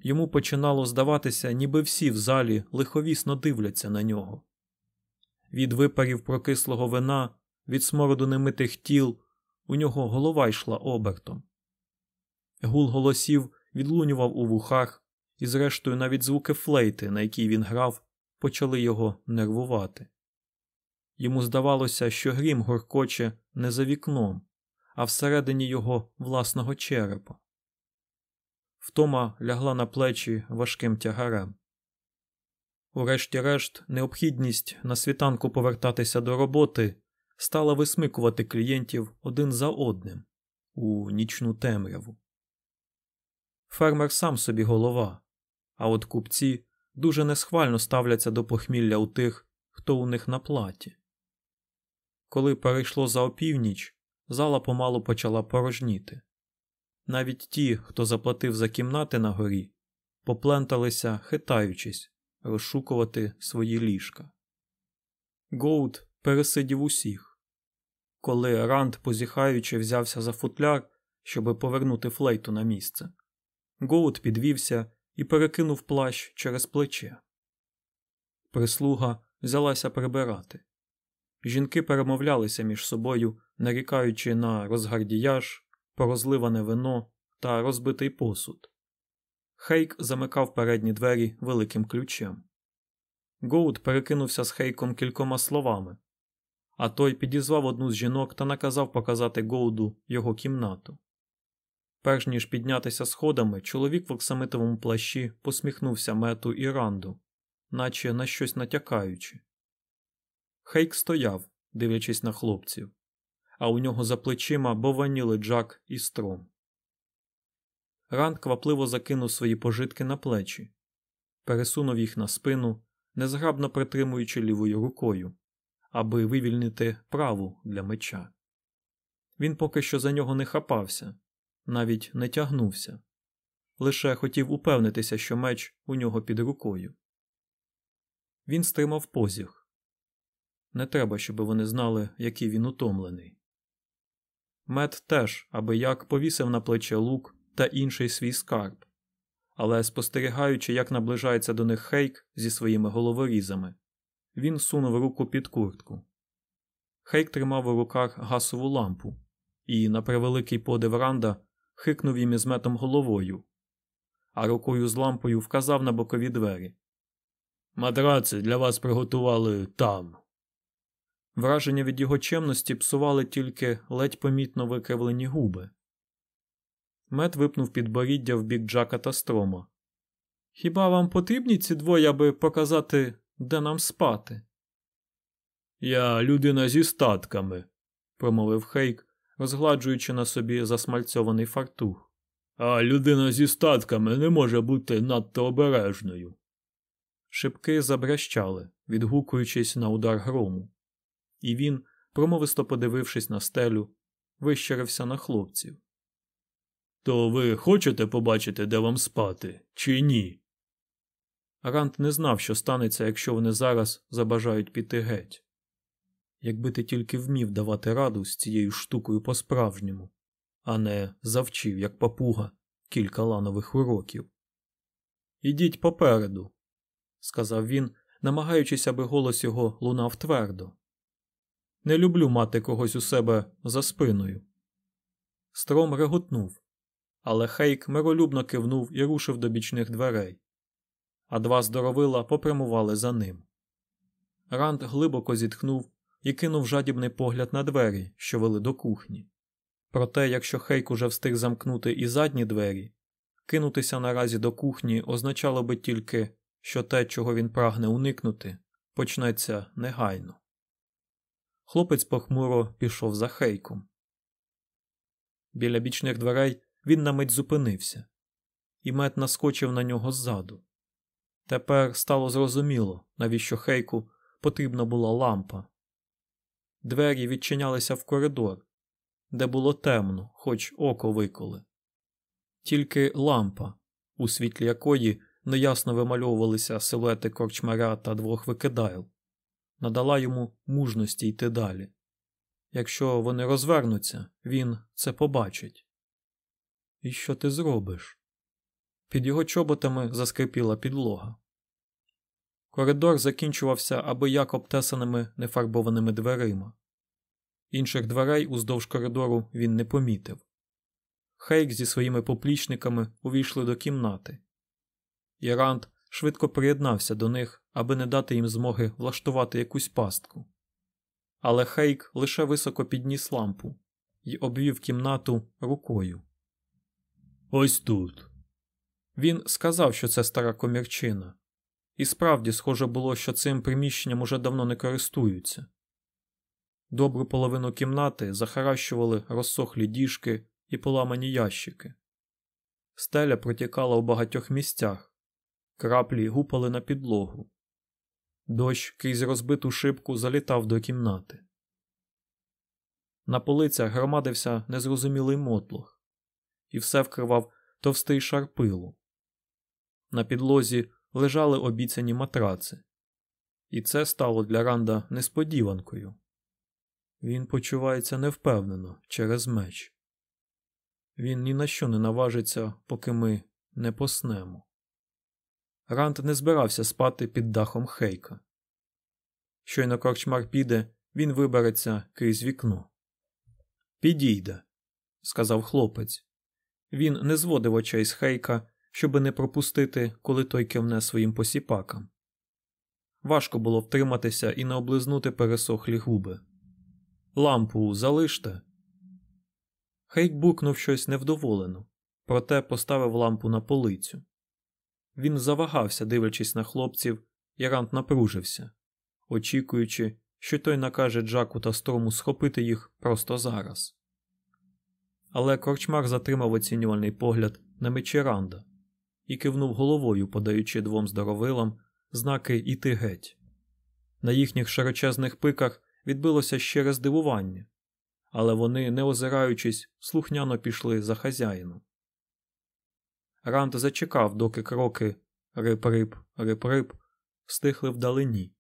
Йому починало здаватися, ніби всі в залі лиховісно дивляться на нього. Від випарів прокислого вина, від смороду немитих тіл, у нього голова йшла обертом. Гул голосів відлунював у вухах, і, зрештою, навіть звуки флейти, на якій він грав, почали його нервувати. Йому здавалося, що грім горкоче не за вікном, а всередині його власного черепа. Втома лягла на плечі важким тягарем. Урешті-решт, необхідність на світанку повертатися до роботи стала висмикувати клієнтів один за одним у нічну темряву. Фермер сам собі голова, а от купці дуже несхвально ставляться до похмілля у тих, хто у них на платі. Коли перейшло за опівніч, зала помалу почала порожніти. Навіть ті, хто заплатив за кімнати на горі, попленталися, хитаючись, розшукувати свої ліжка. Гоут пересидів усіх. Коли Ранд, позіхаючи, взявся за футляр, щоб повернути флейту на місце, Гоут підвівся і перекинув плащ через плече. Прислуга взялася прибирати. Жінки перемовлялися між собою, нарікаючи на розгардіяж, порозливане вино та розбитий посуд. Хейк замикав передні двері великим ключем. Гоут перекинувся з Хейком кількома словами, а той підізвав одну з жінок та наказав показати Гоуду його кімнату. Перш ніж піднятися сходами, чоловік в оксамитовому плащі посміхнувся мету і ранду, наче на щось натякаючи. Хейк стояв, дивлячись на хлопців, а у нього за плечима бованіли Джак і стром. Ранд квапливо закинув свої пожитки на плечі, пересунув їх на спину, незграбно притримуючи лівою рукою, аби вивільнити праву для меча. Він поки що за нього не хапався, навіть не тягнувся, лише хотів упевнитися, що меч у нього під рукою. Він стримав позіг. Не треба, щоб вони знали, який він утомлений. Мед теж, аби як повісив на плече лук та інший свій скарб, але спостерігаючи, як наближається до них Хейк зі своїми головорізами, він сунув руку під куртку. Хейк тримав у руках гасову лампу і, на превеликий подив Ранда, хикнув їм із метом головою, а рукою з лампою вказав на бокові двері. Матраци для вас приготували там. Враження від його чемності псували тільки ледь помітно викривлені губи. Мет випнув підборіддя в бік Джака та строма. Хіба вам потрібні ці двоє, аби показати, де нам спати? Я людина зі статками, промовив Хейк, розгладжуючи на собі засмальцьований фартух. А людина зі статками не може бути надто обережною. Шибки забрящали, відгукуючись на удар грому, і він, промовисто подивившись на стелю, вищерився на хлопців. То ви хочете побачити, де вам спати, чи ні? Рант не знав, що станеться, якщо вони зараз забажають піти геть. Якби ти тільки вмів давати раду з цією штукою по-справжньому, а не завчив, як папуга, кілька ланових уроків. Ідіть попереду, сказав він, намагаючись, аби голос його лунав твердо. Не люблю мати когось у себе за спиною. Стром реготнув, але Хейк миролюбно кивнув і рушив до бічних дверей, а два здоровила попрямували за ним. Ранд глибоко зітхнув і кинув жадібний погляд на двері, що вели до кухні. Проте, якщо Хейк уже встиг замкнути і задні двері, кинутися наразі до кухні означало би тільки, що те, чого він прагне уникнути, почнеться негайно. Хлопець похмуро пішов за Хейком. Біля бічних дверей він на мить зупинився, і мед наскочив на нього ззаду. Тепер стало зрозуміло, навіщо Хейку потрібна була лампа. Двері відчинялися в коридор, де було темно, хоч око виколи. Тільки лампа, у світлі якої неясно вимальовувалися силуети корчмаря та двох викидайл, надала йому мужності йти далі. Якщо вони розвернуться, він це побачить. І що ти зробиш? Під його чоботами заскрипіла підлога. Коридор закінчувався аби як обтесаними нефарбованими дверима. Інших дверей уздовж коридору він не помітив. Хейк зі своїми поплічниками увійшли до кімнати. Ірант швидко приєднався до них, аби не дати їм змоги влаштувати якусь пастку. Але Хейк лише високо підніс лампу і обвів кімнату рукою. Ось тут. Він сказав, що це стара комірчина, і справді схоже було, що цим приміщенням уже давно не користуються. Добру половину кімнати захаращували розсохлі діжки і поламані ящики. Стеля протікала у багатьох місцях, краплі гупали на підлогу. Дощ крізь розбиту шибку залітав до кімнати. На полицях громадився незрозумілий мотлох, і все вкривав товстий шар пилу. На підлозі лежали обіцяні матраци, і це стало для Ранда несподіванкою. Він почувається невпевнено через меч. Він ні на що не наважиться, поки ми не поснемо. Ранд не збирався спати під дахом Хейка. Щойно корчмар піде, він вибереться крізь вікно. Підійде, сказав хлопець. Він не зводив очей з Хейка, щоби не пропустити, коли той кивне своїм посіпакам. Важко було втриматися і не облизнути пересохлі губи. Лампу залиште. Хейк букнув щось невдоволено, проте поставив лампу на полицю. Він завагався, дивлячись на хлопців, і Рант напружився, очікуючи, що той накаже Джаку та строму схопити їх просто зараз. Але корчмар затримав оцінювальний погляд на мечі Ранда і кивнув головою, подаючи двом здоровилам знаки іти геть. На їхніх широчезних пиках відбилося щире здивування, але вони, не озираючись, слухняно пішли за хазяїном. Ранд зачекав, доки кроки рип-рип, рип-рип стихли вдалині.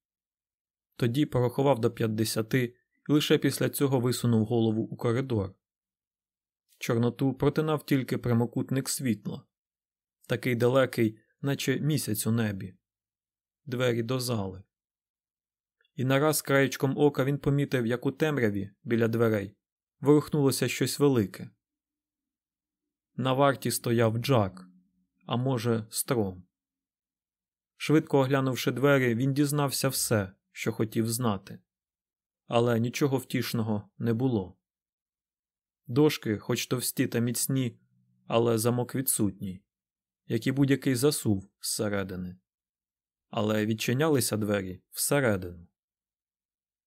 Тоді порахував до п'ятдесяти і лише після цього висунув голову у коридор. Чорноту протинав тільки прямокутник світла, такий далекий, наче місяць у небі, двері до зали. І нараз краєчком ока він помітив, як у темряві біля дверей ворухнулося щось велике. На варті стояв Джак, а може, стром. Швидко оглянувши двері, він дізнався все, що хотів знати, але нічого втішного не було. Дошки, хоч товсті та міцні, але замок відсутній, як і будь-який засув зсередини. Але відчинялися двері всередину.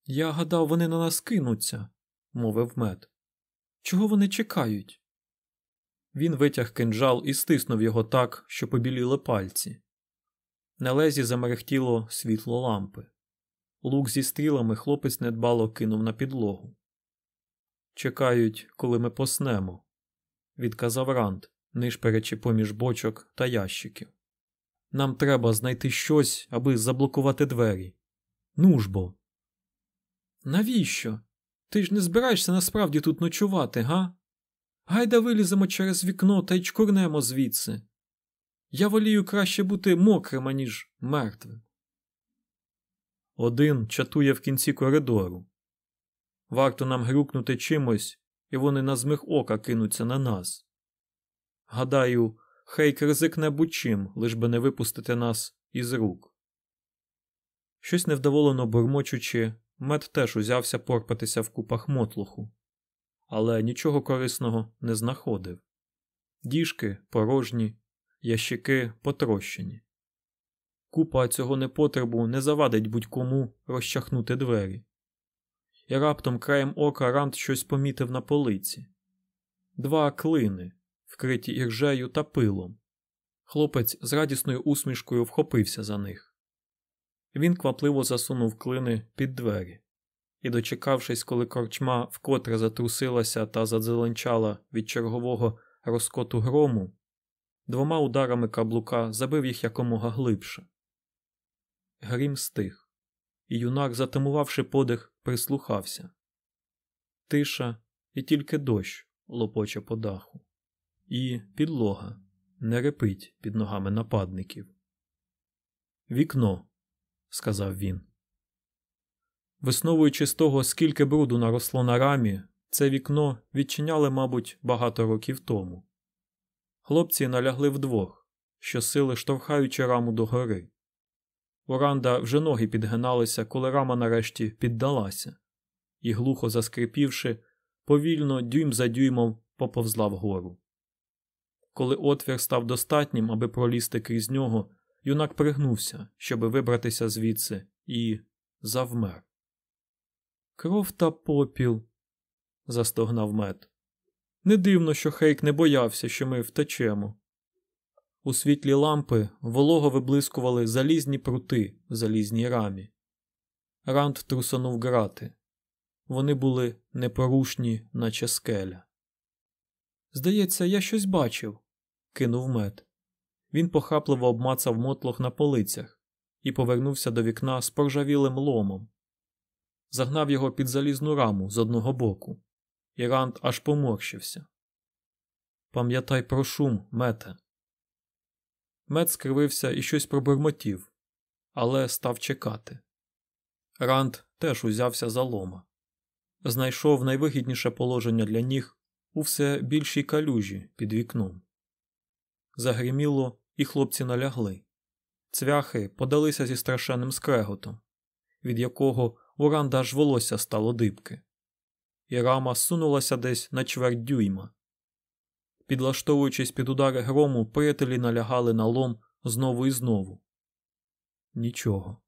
Я гадав, вони на нас кинуться, мовив мед. Чого вони чекають? Він витяг кинджал і стиснув його так, що побіліли пальці. На лезі замерехтіло світло лампи. Лук зі стрілами хлопець недбало кинув на підлогу. Чекають, коли ми поснемо, відказав Ранд, нишперечи поміж бочок та ящиків. Нам треба знайти щось, аби заблокувати двері. Ну бо. Навіщо? Ти ж не збираєшся насправді тут ночувати, га? Гайда виліземо через вікно та й чкурнемо звідси. Я волію краще бути мокрим, аніж мертвим. Один чатує в кінці коридору. Варто нам грюкнути чимось, і вони на змих ока кинуться на нас. Гадаю, Хейк ризикне будь-чим, лиш би не випустити нас із рук. Щось невдоволено бурмочучи, мед теж узявся порпатися в купах мотлуху, але нічого корисного не знаходив. Діжки порожні, ящики потрощені. Купа цього непотребу не завадить будь-кому розчахнути двері. І раптом краєм ока Рант щось помітив на полиці два клини, вкриті іржею та пилом. Хлопець з радісною усмішкою вхопився за них. Він квапливо засунув клини під двері і, дочекавшись, коли корчма вкотре затрусилася та задзеленчала від чергового розкоту грому, двома ударами каблука забив їх якомога глибше. Грім стих, і юнак, затамувавши подих, прислухався. Тиша і тільки дощ лопоче по даху, і підлога не репить під ногами нападників. Вікно, сказав він. Висновуючи з того, скільки бруду наросло на рамі, це вікно відчиняли, мабуть, багато років тому. Хлопці налягли вдвох, щосили штовхаючи раму догори. Оранда вже ноги підгиналися, коли рама нарешті піддалася, і, глухо заскрипівши, повільно дюйм за дюймом поповзла вгору. Коли отвір став достатнім, аби пролізти крізь нього, юнак пригнувся, щоби вибратися звідси, і завмер. Кров та попіл, застогнав мед. Не дивно, що Хейк не боявся, що ми втечемо. У світлі лампи волого виблискували залізні прути в залізній рамі. Ранд трусонув грати. Вони були непорушні, наче скеля. Здається, я щось бачив, кинув мед. Він похапливо обмацав мотлох на полицях і повернувся до вікна з поржавілим ломом. Загнав його під залізну раму з одного боку, і Ранд аж поморщився. Пам'ятай про шум, мете. Мед скривився і щось пробурмотів, але став чекати. Ранд теж узявся за лома, знайшов найвигідніше положення для ніг у все більшій калюжі під вікном. Загриміло, і хлопці налягли. Цвяхи подалися зі страшенним скреготом, від якого у Ранда аж волосся стало дибки, і рама сунулася десь на чверть дюйма. Підлаштовуючись під удари грому, приятелі налягали на лом знову і знову. Нічого.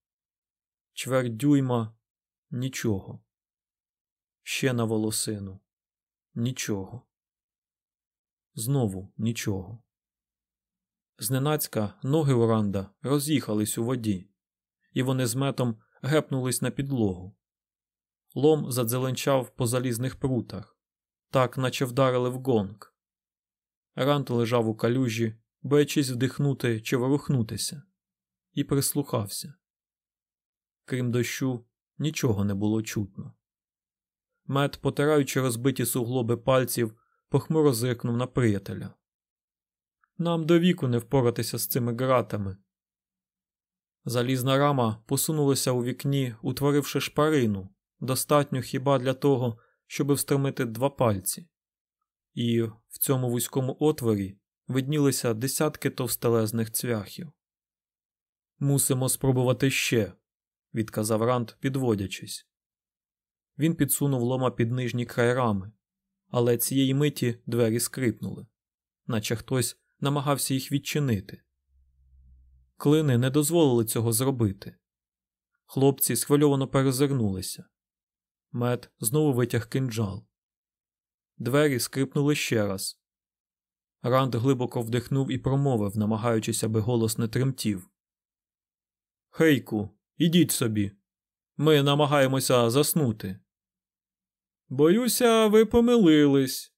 Чверть дюйма нічого. Ще на волосину. Нічого. Знову нічого. Зненацька ноги Уранда роз'їхались у воді, і вони з метом гепнулись на підлогу. Лом задзеленчав по залізних прутах, так наче вдарили в гонг. Рант лежав у калюжі, боячись вдихнути чи ворухнутися, і прислухався. Крім дощу, нічого не було чутно. Мед, потираючи розбиті суглоби пальців, похмуро зиркнув на приятеля. Нам до віку не впоратися з цими ґратами. Залізна рама посунулася у вікні, утворивши шпарину, достатньо хіба для того, щоб встромити два пальці, і в цьому вузькому отворі виднілися десятки товстелезних цвяхів. Мусимо спробувати ще, відказав Рант, підводячись. Він підсунув лома під нижній край рами, але цієї миті двері скрипнули, наче хтось намагався їх відчинити. Клини не дозволили цього зробити. Хлопці схвильовано перезирнулися. Мед знову витяг кинджал. Двері скрипнули ще раз. Ранд глибоко вдихнув і промовив, намагаючись, аби голос не тремтів. Хейку, ідіть собі. Ми намагаємося заснути. Боюся, ви помилились.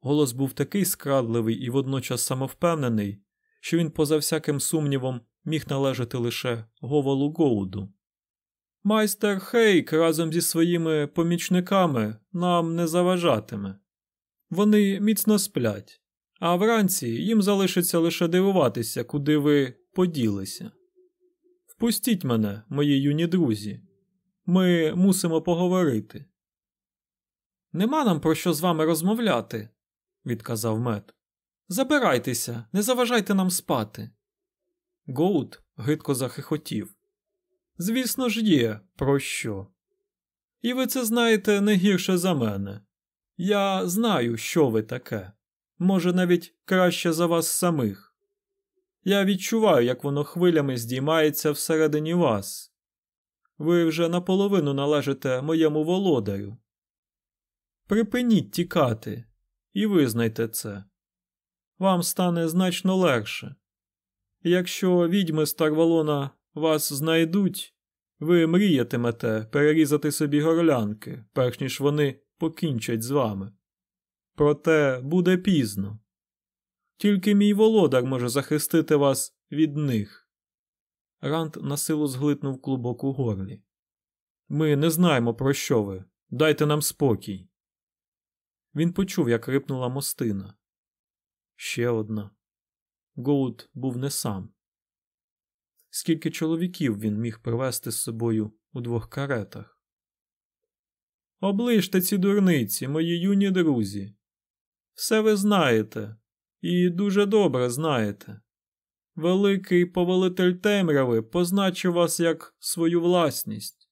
Голос був такий скрадливий і водночас самовпевнений, що він, поза всяким сумнівом, міг належати лише Говалу Гоуду. Майстер Хейк разом зі своїми помічниками нам не заважатиме. Вони міцно сплять, а вранці їм залишиться лише дивуватися, куди ви поділися. Впустіть мене, мої юні друзі. Ми мусимо поговорити. Нема нам про що з вами розмовляти, відказав мед. Забирайтеся, не заважайте нам спати. Гоут гидко захихотів. Звісно ж, є, про що. І ви це знаєте не гірше за мене. Я знаю, що ви таке. Може, навіть краще за вас самих. Я відчуваю, як воно хвилями здіймається всередині вас. Ви вже наполовину належите моєму володарю. Припиніть тікати і визнайте це. Вам стане значно легше. Якщо відьми Старвалона вас знайдуть, ви мріятимете перерізати собі горлянки, перш ніж вони покінчать з вами. Проте буде пізно. Тільки мій володар може захистити вас від них. Рант на силу зглитнув клубок у горлі. Ми не знаємо, про що ви. Дайте нам спокій. Він почув, як рипнула мостина. Ще одна. Гоуд був не сам. Скільки чоловіків він міг привезти з собою у двох каретах? Оближте ці дурниці, мої юні друзі. Все ви знаєте, і дуже добре знаєте. Великий повелитель темряви позначив вас як свою власність.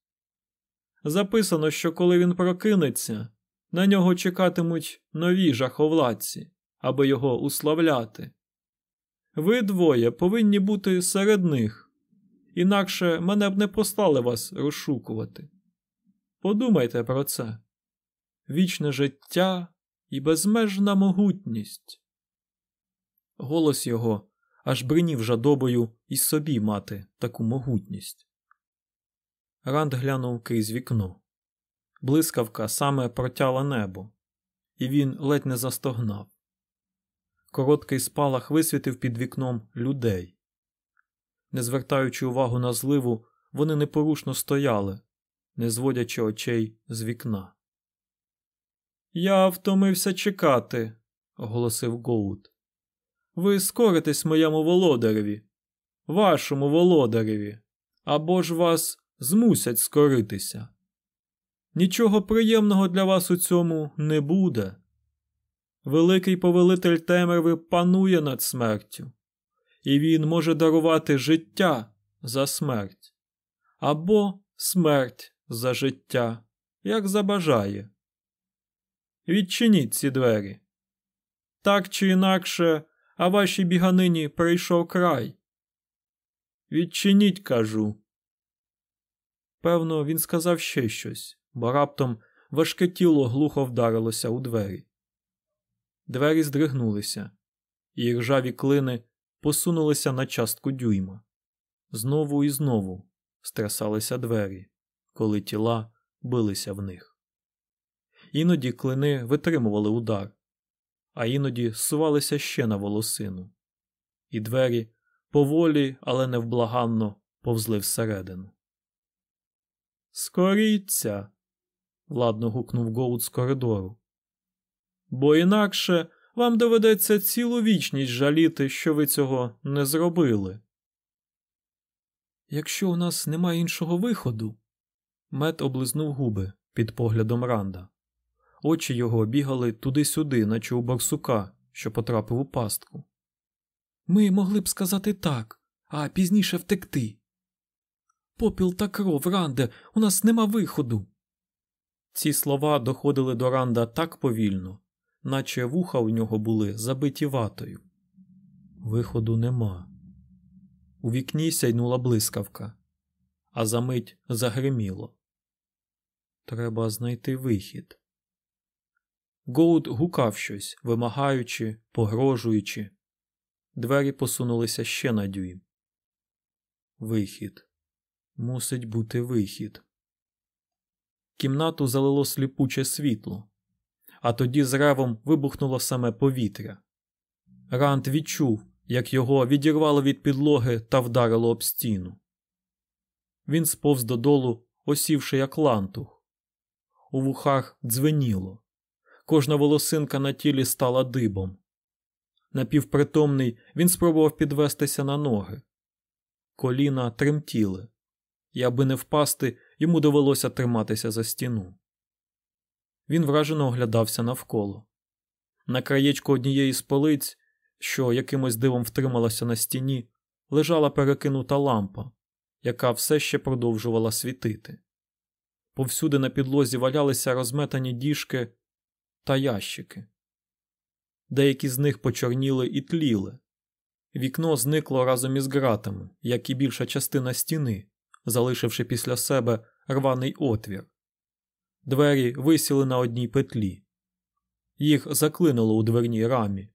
Записано, що коли він прокинеться, на нього чекатимуть нові жаховладці, аби його уславляти. Ви двоє повинні бути серед них, інакше мене б не послали вас розшукувати. Подумайте про це вічне життя і безмежна могутність. Голос його аж бринів жадобою і собі мати таку могутність. Ранд глянув крізь вікно. Блискавка саме протяла небо, і він ледь не застогнав. Короткий спалах висвітив під вікном людей. Не звертаючи увагу на зливу, вони непорушно стояли, не зводячи очей з вікна. Я втомився чекати, оголосив Гоут. Ви скоритесь моєму володареві, вашому володареві, або ж вас змусять скоритися. Нічого приємного для вас у цьому не буде. Великий повелитель темряви панує над смертю, і він може дарувати життя за смерть або смерть за життя, як забажає. Відчиніть ці двері. Так чи інакше, а вашій біганині прийшов край. Відчиніть, кажу. Певно, він сказав ще щось, бо раптом важке тіло глухо вдарилося у двері. Двері здригнулися, і ржаві клини посунулися на частку дюйма. Знову і знову стрясалися двері, коли тіла билися в них. Іноді клини витримували удар, а іноді сувалися ще на волосину, і двері поволі, але невблаганно повзли всередину. Скоріться. ладно гукнув Гоут з коридору. Бо інакше вам доведеться цілу вічність жаліти, що ви цього не зробили. Якщо у нас немає іншого виходу, мед облизнув губи під поглядом Ранда. Очі його бігали туди-сюди, наче у барсука, що потрапив у пастку. Ми могли б сказати так, а пізніше втекти. Попіл та кров, Ранде, у нас нема виходу. Ці слова доходили до Ранда так повільно, наче вуха у нього були забиті ватою. Виходу нема. У вікні сяйнула блискавка, а за мить загриміло. Треба знайти вихід. Гоуд гукав щось, вимагаючи, погрожуючи. Двері посунулися ще на дюйм. Вихід. Мусить бути вихід. Кімнату залило сліпуче світло, а тоді з ревом вибухнуло саме повітря. Рант відчув, як його відірвало від підлоги та вдарило об стіну. Він сповз додолу, осівши як лантух. У вухах дзвеніло. Кожна волосинка на тілі стала дибом. Напівпритомний він спробував підвестися на ноги. Коліна тремтіли, і аби не впасти, йому довелося триматися за стіну. Він вражено оглядався навколо. На краєчку однієї з полиць, що якимось дивом втрималася на стіні, лежала перекинута лампа, яка все ще продовжувала світити. Повсюди на підлозі валялися розметані діжки та ящики. Деякі з них почорніли і тліли. Вікно зникло разом із ґратами, як і більша частина стіни, залишивши після себе рваний отвір. Двері висіли на одній петлі. Їх заклинуло у дверній рамі,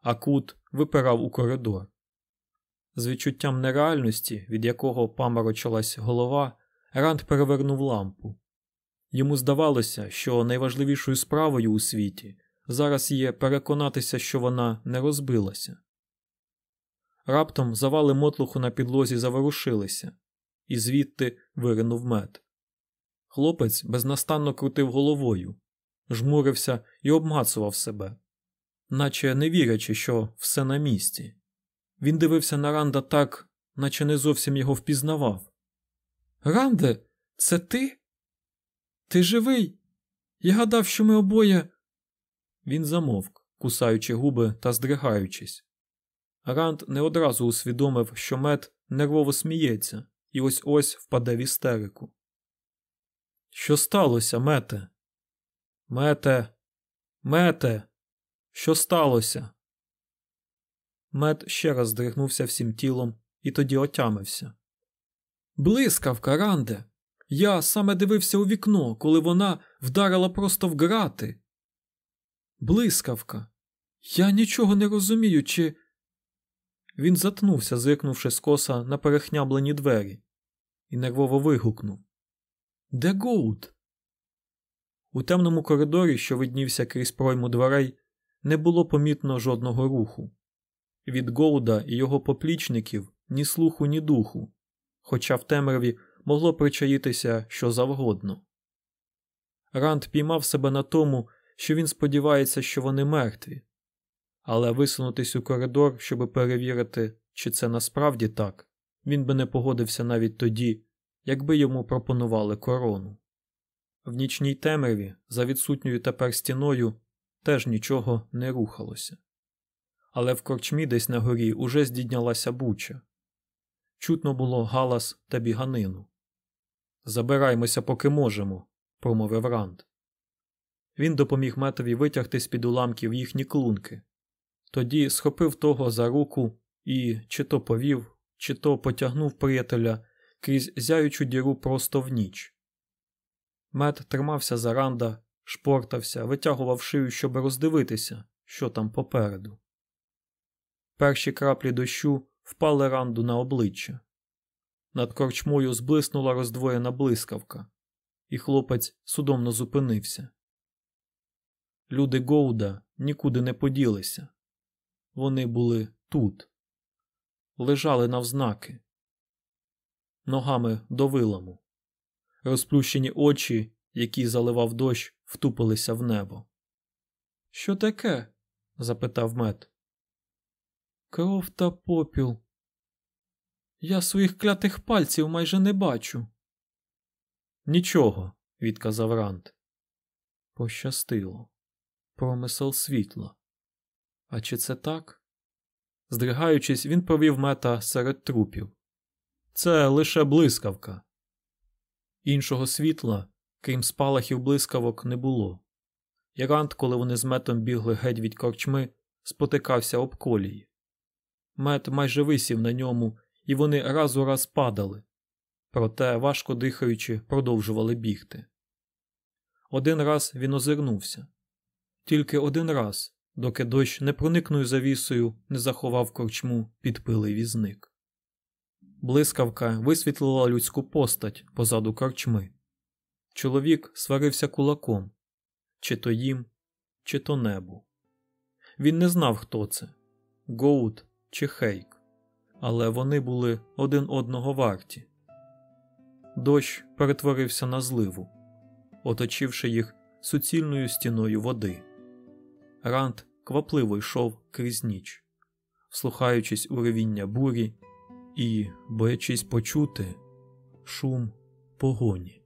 а кут випирав у коридор. З відчуттям нереальності, від якого паморочилась голова, Ранд перевернув лампу. Йому здавалося, що найважливішою справою у світі зараз є переконатися, що вона не розбилася. Раптом завали мотлуху на підлозі заворушилися, і звідти виринув мед. Хлопець безнастанно крутив головою, жмурився і обмацував себе, наче не вірячи, що все на місці. Він дивився на Ранда так, наче не зовсім його впізнавав. Ранде, це ти? Ти живий? Я гадав, що ми обоє. Він замовк, кусаючи губи та здригаючись. Ранд не одразу усвідомив, що мед нервово сміється, і ось ось впаде в істерику. Що сталося, мете? Мете, мете, що сталося? Мед ще раз здригнувся всім тілом і тоді отямився. Блискавка, Ранде. Я саме дивився у вікно, коли вона вдарила просто в грати. Блискавка. Я нічого не розумію, чи. Він затнувся, зиркнувши скоса на перехняблені двері, і нервово вигукнув Де Гоут? У темному коридорі, що виднівся крізь пройму дверей, не було помітно жодного руху. Від Гоуда і його поплічників ні слуху, ні духу, хоча в темряві могло причаїтися що завгодно. Ранд піймав себе на тому, що він сподівається, що вони мертві, але висунутись у коридор, щоб перевірити, чи це насправді так, він би не погодився навіть тоді, якби йому пропонували корону. В нічній темряві, за відсутньою тепер стіною, теж нічого не рухалося. Але в корчмі десь на горі уже здійнялася буча. Чутно було галас та біганину. Забираймося, поки можемо, промовив Ранд. Він допоміг метові витягти з під уламків їхні клунки. Тоді схопив того за руку і чи то повів, чи то потягнув приятеля крізь зяючу діру просто в ніч. Мед тримався за ранда, шпортався, витягував шию, щоб роздивитися, що там попереду. Перші краплі дощу впали ранду на обличчя. Над корчмою зблиснула роздвоєна блискавка, і хлопець судомно зупинився. Люди Гоуда нікуди не поділися. Вони були тут, лежали навзнаки, ногами до виламу. Розплющені очі, які заливав дощ, втупилися в небо. Що таке? запитав мед. Кров та попіл. Я своїх клятих пальців майже не бачу. Нічого, відказав Рант. Пощастило. Промисел світла. А чи це так? Здригаючись, він провів мета серед трупів. Це лише блискавка. Іншого світла, крім спалахів блискавок, не було. І коли вони з метом бігли геть від корчми, спотикався об колії. Мет майже висів на ньому, і вони раз у раз падали, проте, важко дихаючи, продовжували бігти. Один раз він озирнувся тільки один раз, доки дощ непроникною завісою не заховав корчму підпилий візник. Блискавка висвітлила людську постать позаду корчми. Чоловік сварився кулаком чи то їм, чи то небу. Він не знав, хто це Гоут чи Хейк, але вони були один одного варті. Дощ перетворився на зливу, оточивши їх суцільною стіною води. Ранд квапливо йшов крізь ніч, вслухаючись у ревіння бурі і боячись почути шум погоні.